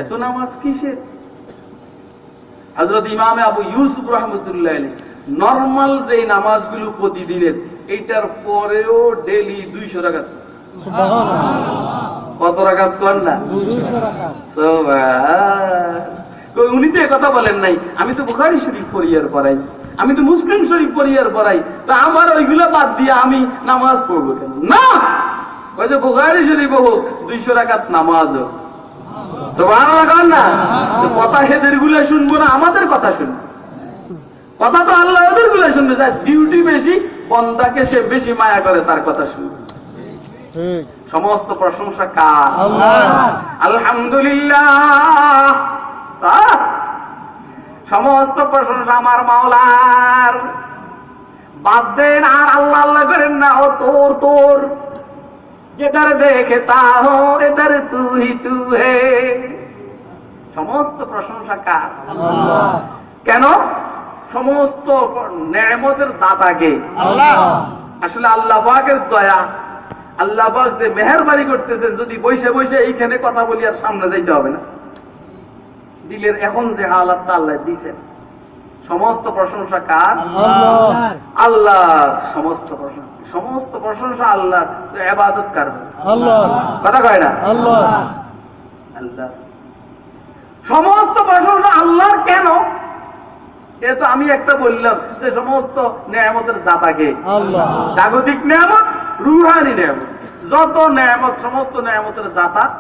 এত নামাজ কিসের? হজরত ইমামে আবু ইউসুফ রহমতুল্লাহ নর্মাল যে নামাজগুলো প্রতিদিনের এইটার পরেও ডেলি দুইশো টাকা কত রাখাত কর না? 200 টাকা সুবহান। কই উনি তো এ কথা বলেন নাই। আমি তো বুখারি শরীফ পড়িয়ার পড়াই। আমি তো মুসলিম শরীফ পড়িয়ার পড়াই। তা আমার ওইগুলো বাদ দিয়ে আমি নামাজ পড়ব কেন? না! ওই যে বুখারি শরীফ হোক দুইশো রাকাত নামাজ হোক না। কথা হেদেরগুলো শুনব না আমাদের কথা শুনব। কথা তো আল্লাহ ওদেরগুলো শুনবে যার ডিউটি বেশি বন্দাকে সে বেশি মায়া করে তার কথা শুনবে। সমস্ত প্রশংসা কার? আলহামদুলিল্লাহ। সমস্ত প্রশংসা আমার মাওলার। বাদ দেন আর আল্লাহ আল্লাহ করেন না ও তোর তোর। যেদার দেখে তা হো এদার তুই তু হে। সমস্ত প্রশংসা কার? কেন? সমস্ত নেমতের দাতাকে আসলে আল্লাহ পাকের দয়া আল্লাহ পাক যে মেহরবানি করতেছেন যদি বসে বসে এইখানে কথা বলি আর সামনে যাইতে হবে না। দিলের এখন যে হালাতটা আল্লাহ দিছেন সমস্ত প্রশংসা কার? আল্লাহ সমস্ত প্রশংসা। সমস্ত প্রশংসা আল্লাহ এবাদত কার কথা কয় না? আল্লাহ। আল্লাহ। সমস্ত প্রশংসা আল্লাহর কেন? এতো তো আমি একটা বললাম যে সমস্ত নিয়ামতের দাতাকে। জাগতিক নিয়ামত রুহানি নিয়ামত। যত নিয়ামত সমস্ত নিয়ামতের দাতা